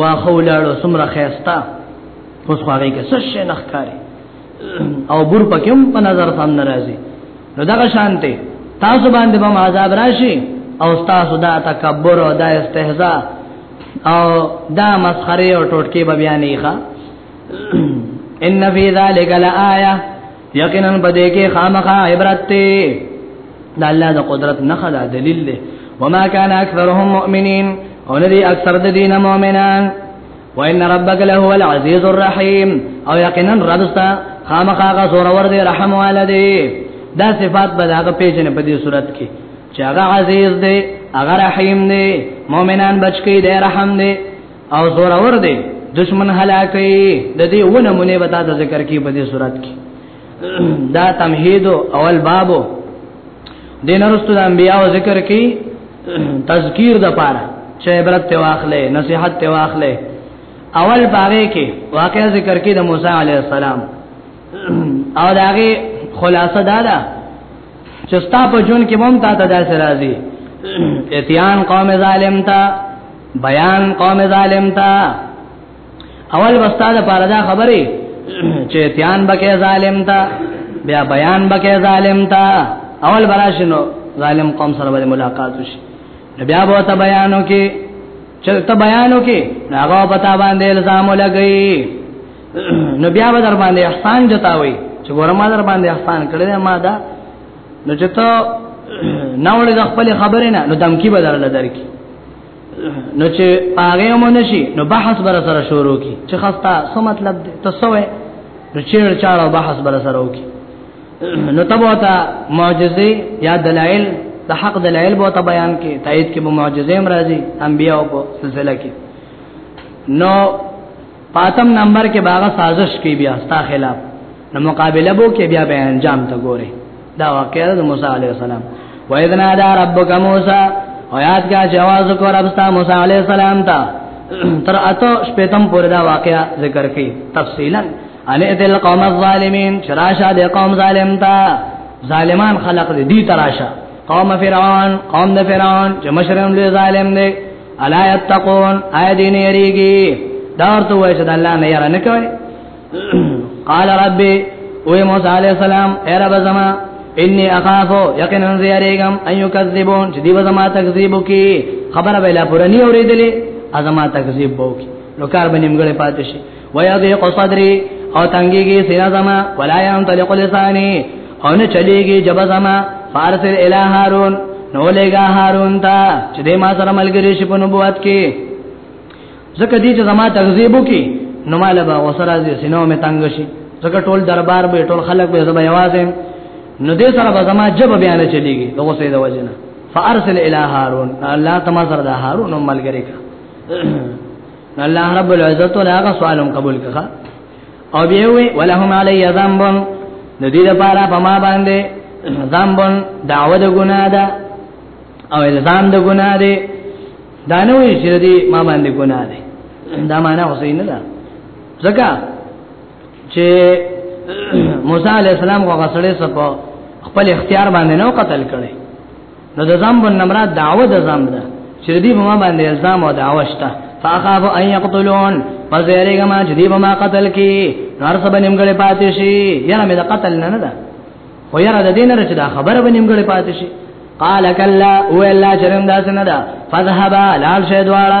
واخو لاړو سمره خيستا اوس خو هغه کې سشه نخکاری او بور پکم په نظر سم ناراضي نو دا شانته تاسو باندې به عذاب راشي او تاسو دا تکبر او دا استهزاء او دا مسخره او ټوټکی به بیان نه ښه ان فی ذلک لآیه یقینا بده کې خامخا عبرت ته د الله د قدرت نه خلا دلیل دی وما كان اکثرهم مؤمنین او ندی اکثر د دین مؤمنان وان ربک له هو العزیز الرحیم او یقینا ربستا خامخا غ زور ور دی رحم والدی دا صفات به دا پیژنې په دې صورت کې چې هغه عزیز دی هغه رحیم دی مؤمنان بچکی دی رحم دی او زور اور دی دشمن هلاکي د دې ونه مونږه به تاسو ذکر کی په دې صورت کې دا تمهید اول بابو دینرستو د انبیاء ذکر کی تذکیر د پاره چې عبرت ته واخلې نصيحت ته واخلې اول باغې کې واقع ذکر کې د موسی عليه السلام او داغه خلاصه دادا دا چې ستا په جون کې مونږ ته داس راځي اتيان قوم ظالم تا بیان قوم ظالم تا اول وستاده پاره دا خبره چې اتيان بکې ظالم تا بیا بیان بکې ظالم تا اول براشنو ظالم قوم سره باندې ملاقات وشي بیا به ته بیانو کې چې ته بیانو کې هغه پتا باندې الزام لګي نو بیا به در باندې احسان جتاوي چې ورما در باندې احسان کړل ما دا نو چې ته نه وړې د خپل خبرې نه نو دمکی به درل درکې نو چې پاغه مو نشي نو بحث بر سره شروع کی چې خستا څه مطلب دی تاسو وې نو چیر چاړو بحث بر سره وکي نو تبوتا معجزه یا دلائل د حق دلائل بوته بیان کې تایید کې به معجزې مرضی انبیاء په سلسله کې نو پاتم نمبر کې باغه سازش کوي بیا ستا خلاف نو مقابله بو کې بیا به انجام ته ګوره دا واقعه د موسی عليه السلام وایذنا دا ربک موسی او یاد کا جواز کو رب ستا موسی عليه السلام ته تر اته شپتم پورې دا واقعه ذکر کړي تفصیلا ان ذل قوم الظالمین شراشه د قوم ظالم تا ظالمان خلق دي تراشه قوم فرعون قوم د فرعون چې مشرم لوی ظالم دی الا یتقون آیا دین یریږي دار ته وایي چې د الله نه یاره نه کوي قال ربي او موسی علی السلام اے رب زما انی اخافو یقینا زیریګم ایو کذبون چې دیو زما تکذیب کی خبره ویلا پورا نی اوریدلې ازما تکذیب وو کی نو کار باندې موږ پاتې شي ويضيق صدري او تنګيږي سينا زما ولا ينطلق لساني او نه چليږي جب زما فارسل الى هارون نو لګا هارون ته چې د ما سره ملګری شي په نبوت کې زکه دي چې زما تکذیب وکي نو مال به وسره دي سينو مې تنگ شي زکه ټول دربار به ټول خلک به زما یوازې نو دې سره به زما جب بیان چليږي دغه سي د وجنه فارسل الى هارون الله تما سره د هارون ملګری کا الله رب العزت له هغه سوالم قبول کړه او بیا وی ولهم علی ذنب د دې لپاره په ما باندې ذنب دعوه د ګناه ده او الزام د ګناه ده دا نه وی چې دې ما باندې ګناه ده دا معنا حسین نه ده ځکه چې موسی علی السلام هغه سره سپو خپل اختیار باندې نو قتل کړي نو د ځم بن نمرا دعوه د ځم ده چې دې په ما باندې الزام او دعوه شته فاخاف ان يقتلون فزيرګه ما چې دې په ما قتل کې نار سبا نیمګړې پاتې شي یاره مې د قتل نه نه ده خو یاره د دې نه چې دا خبره به نیمګړې پاتې شي قال كلا ولا جرم داسنه دا فذهبا لال شي دواړه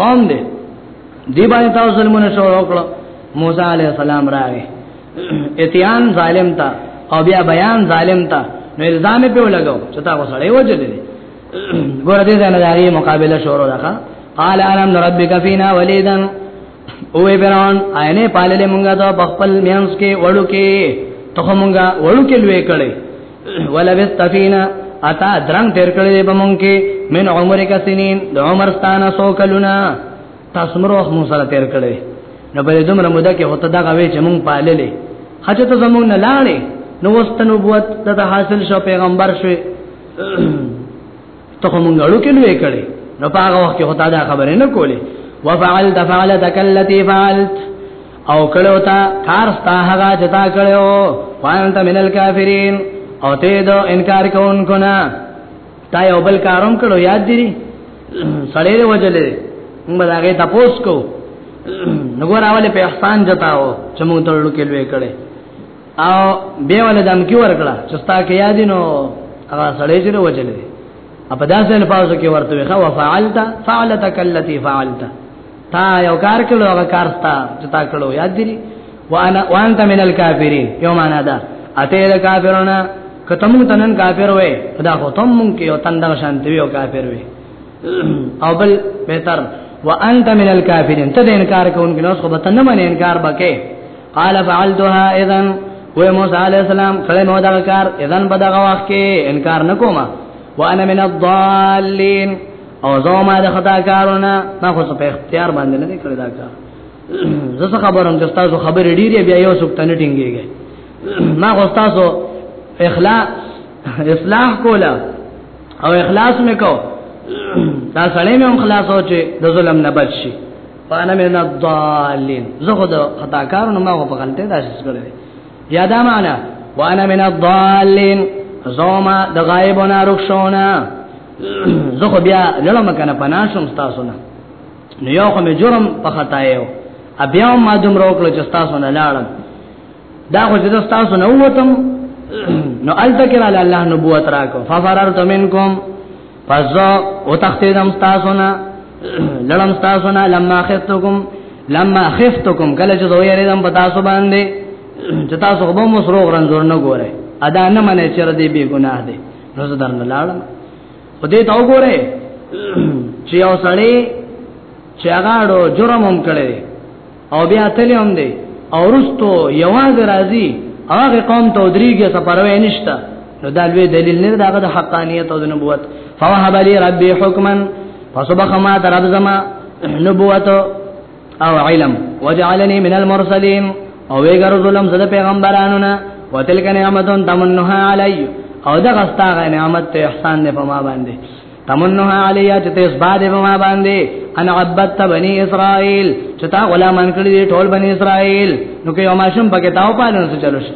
قوم دې دی باندې تاسو ظلمونه شو وکړو موسی عليه السلام راغی اتيان ظالم تا او بیا بیان ظالم تا نو الزام په لګاو چې تاسو سره وجل دي ګور دې نه دغه مقابله شروع راخه قال الم ربک فینا ولیدا او فرعون عینه پاللې مونږه ته بخپل میانس کې وړو کې ته مونږه وړو کې لوي کړي ولا بستفینا اتا درنګ تیر کړی دی بمون کې من عمر کا سنین د عمر ستانه سو کلونا تاسو مروخ مون سره تیر کړی نو په دې دومره موده کې هوته دا غوي چې مونږ پاللې حج ته زمونږ نه لاړې نو واست نبوت د حاصل شو پیغمبر شوی ته هم غړو کې لوي کړي نو په هغه وخت کې هوتا دا خبره نه کوله وفعلت فعلتك التي فعلت او کړو تا کار ستا هغه جتا کړو وانت من الكافرين او ته دو انکار کوونکو نه تا یو بل کاروم کړو یاد دي سړی له وجلې موږ دا غي تاسو کو نګور اوله په احسان جتاو چې موږ ته لوکې لوي کړي او به ول دم کی ورکړه چې ستا کې یاد نو هغه سړی چې وجل دی په داسې الفاظو کې ورته وخه وفعلت فعلتك التي فعلت تا یو کار کړو هغه کار ستا چې تا کړو یاد دی وانا وانت من الكافرين یوم انا دا اته دا کافرونه کته مونږ تنن کافر وې خدا خو تم مونږ کې یو تندغه شانتی یو کافر وې او بل بهتر وانت من الكافرين ته انکار کوونکی نو خو به تنه من انکار بکې قال فعلتها اذا و موسی علیہ السلام کله مو دا کار اذن په دغه وخت کې انکار نکوما وانا من الضالين او زه ما د خطا کارونه ما خو په اختیار باندې نه کړی دا کار زه څه خبرم چې تاسو خبرې ډیرې بیا یو څوک تنه ټینګيږي ما خو تاسو اخلاص اصلاح کولا او اخلاص مې کو دا سړی مې هم خلاص او چې د ظلم نه بچ شي فانا من الضالين زه خو د خطا کارو نه ما په غلطه داسې کړې یا دا معنا وانا من الضالين زوما د غایبونه رخصونه زه خو بیا لړم کنه پناشم تاسو نه نو یو خو می جرم په خطا یو بیا ما دوم روکل چې تاسو نه لاړم دا خو چې تاسو نه ووتم نو التکر علی الله نبوت راکو ففررت منکم پس او تختیدم تاسو نه لړم تاسو نه لما خفتکم لما خفتکم کله چې دوی ریدم په تاسو باندې چې تاسو به مو سره ورنځور نه ګوره ادا نه منې چې ردی به ګناه دی نو زه درنه لاړم په دې تا وګوره چې او سړی چې هغه جرم هم کړی او بیا تلې هم دی او رستو یواز راځي هغه قوم ته دريږي سپروي نشته نو دا لوی دلیل نه دغه د حقانیت او د نبوت فوهب علی ربی حکما فصبخ ما درب زما نبوت او علم وجعلني من المرسلين او ویګر ظلم زده پیغمبرانو نه وتلک نعمتون تمنها علی او دا غستاغه نعمت ته احسان نه پما باندې تمنها علیا چې تیس باندې ما باندې انا عبدت بنی اسرائیل چې تا غلامان کړی دي ټول بنی اسرائیل نو کې یو ماشوم پکې تاو پالن څه چلو شي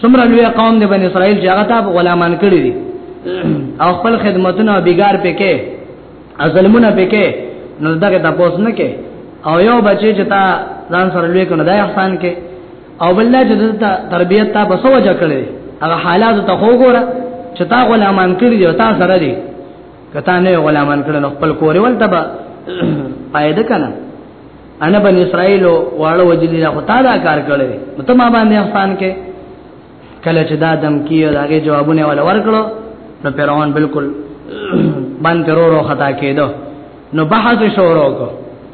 سمره لوی قوم دی بنی اسرائیل چې هغه تا غلامان کړی دي او خپل خدمتونه بیګار پکې ازلمونه پکې نو دغه تاسو نه کې او یو بچی چې تا ځان سره لوی کړو دا احسان کې او بل چې دلته تربيت تا په سو وجه کړې هغه حالات ته خو ګوره چې تا غلامان کړی دی تا سره دی کته نه غلامان کړل خپل کور ولته به پایده کنه انا بن اسرائیل واړه وجلی لا خو تعالی کار کړی نو ته ما باندې افغان کې کله چې دا دم کیو داګه جوابونه ولا ورکړو نو پیروان بالکل باندې ورو خطا کېدو نو بحث شروع وکړو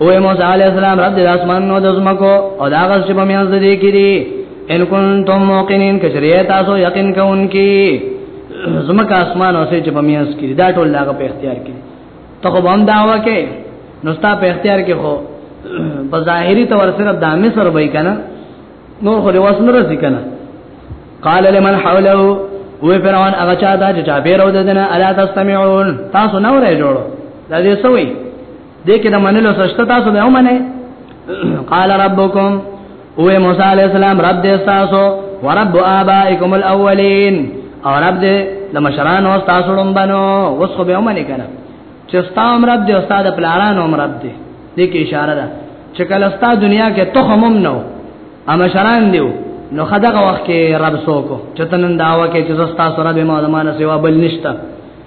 او موسی علی السلام رب د اسمانونو د زمکو او دا غس چې په میاز د دې کې دي ان کنتم موقنین کشری تاسو یقین کوونکی زمکه اسمان او چې په میاز کې دا ټول لاغه په اختیار کې ته خو هم داوا کې نو ستا په اختیار کې خو په ظاهری تور سره د مصر وای کنه نور خو لواس نه رسی کنه قال لمن حوله وی فرعون هغه چا دا چې چا پیرو ددنه الا تستمعون تاسو نو رې جوړو دا دې سوې دې کې د منلو سشت تاسو به ومنه قال ربکم او موسی علی السلام رب دې تاسو ورب آبائکم الاولین او رب دې د مشران او تاسو لوم بنو اوس خو به ومنه کنه چې تاسو رب دې استاد پلاران او رب دې دې کې اشاره ده چې کله ستاسو دنیا کې تخم هم نو ا مشران دیو نو خدغه وخت کې رب سوکو چتنن داوا کې چې زستا سره به ما زمانه سیوا بل نشته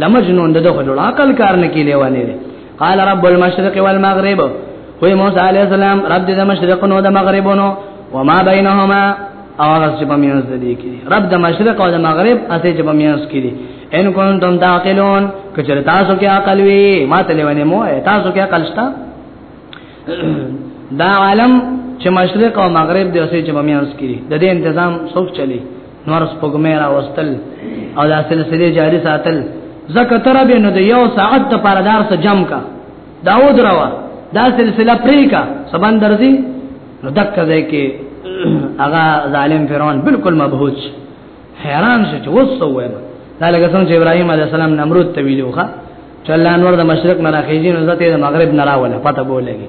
لمجنون دغه خلل عقل کار نه کی لیوانه دی قال رب المشرق والمغرب وی موسی علیہ السلام رب د مشرق نو د مغرب نو وما بینهما او هغه چې په میانس د دې کې رب د مشرق او د مغرب اته چې په میانس کې دي ان کنتم تعقلون کچره تاسو کې عقل وي ما ته لونه مو تاسو کې عقل شته دا عالم چې مشرق او مغرب د اوسې چې په میانس کې دي د دې تنظیم څوک چلی نور سپګمې را وستل او دا سلسله جاری ساتل زکه تر به نو د یو ساعت د پاردار سره جام کا داود راوا دا سلسله پرې کا سبان درځي نو دک ځای کې هغه ظالم فرعون بالکل مبهوت حیران شو چې وسو وایم دا لکه څنګه چې ابراهيم عليه السلام نمرود ته ویلوخه چې الله انور د مشرق نه راخېږي نو ذاته د مغرب نه راوله پته بولېږي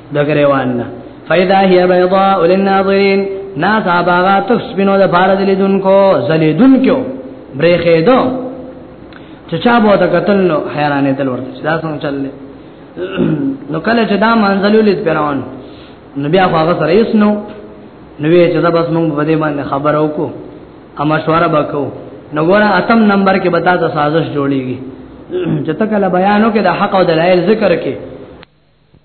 دګریوان نه فاذا هي بيضاء للناظرين ناس اباغا تفس بنو د بار د لیدونکو زلیدونکو برېخې دو چې چا بو ته قتل نو حیرانې دل ورته دا څنګه چللې نو کله چې دا منځلو لیت پیرون نو بیا هغه سره یې سنو نو وی چې دا بس موږ په دې باندې خبر وکړو ا مشوره وکړو نو ګوره اتم نمبر کې بتا ته سازش جوړیږي چې تکله بیانو کې د حق او دلایل ذکر کې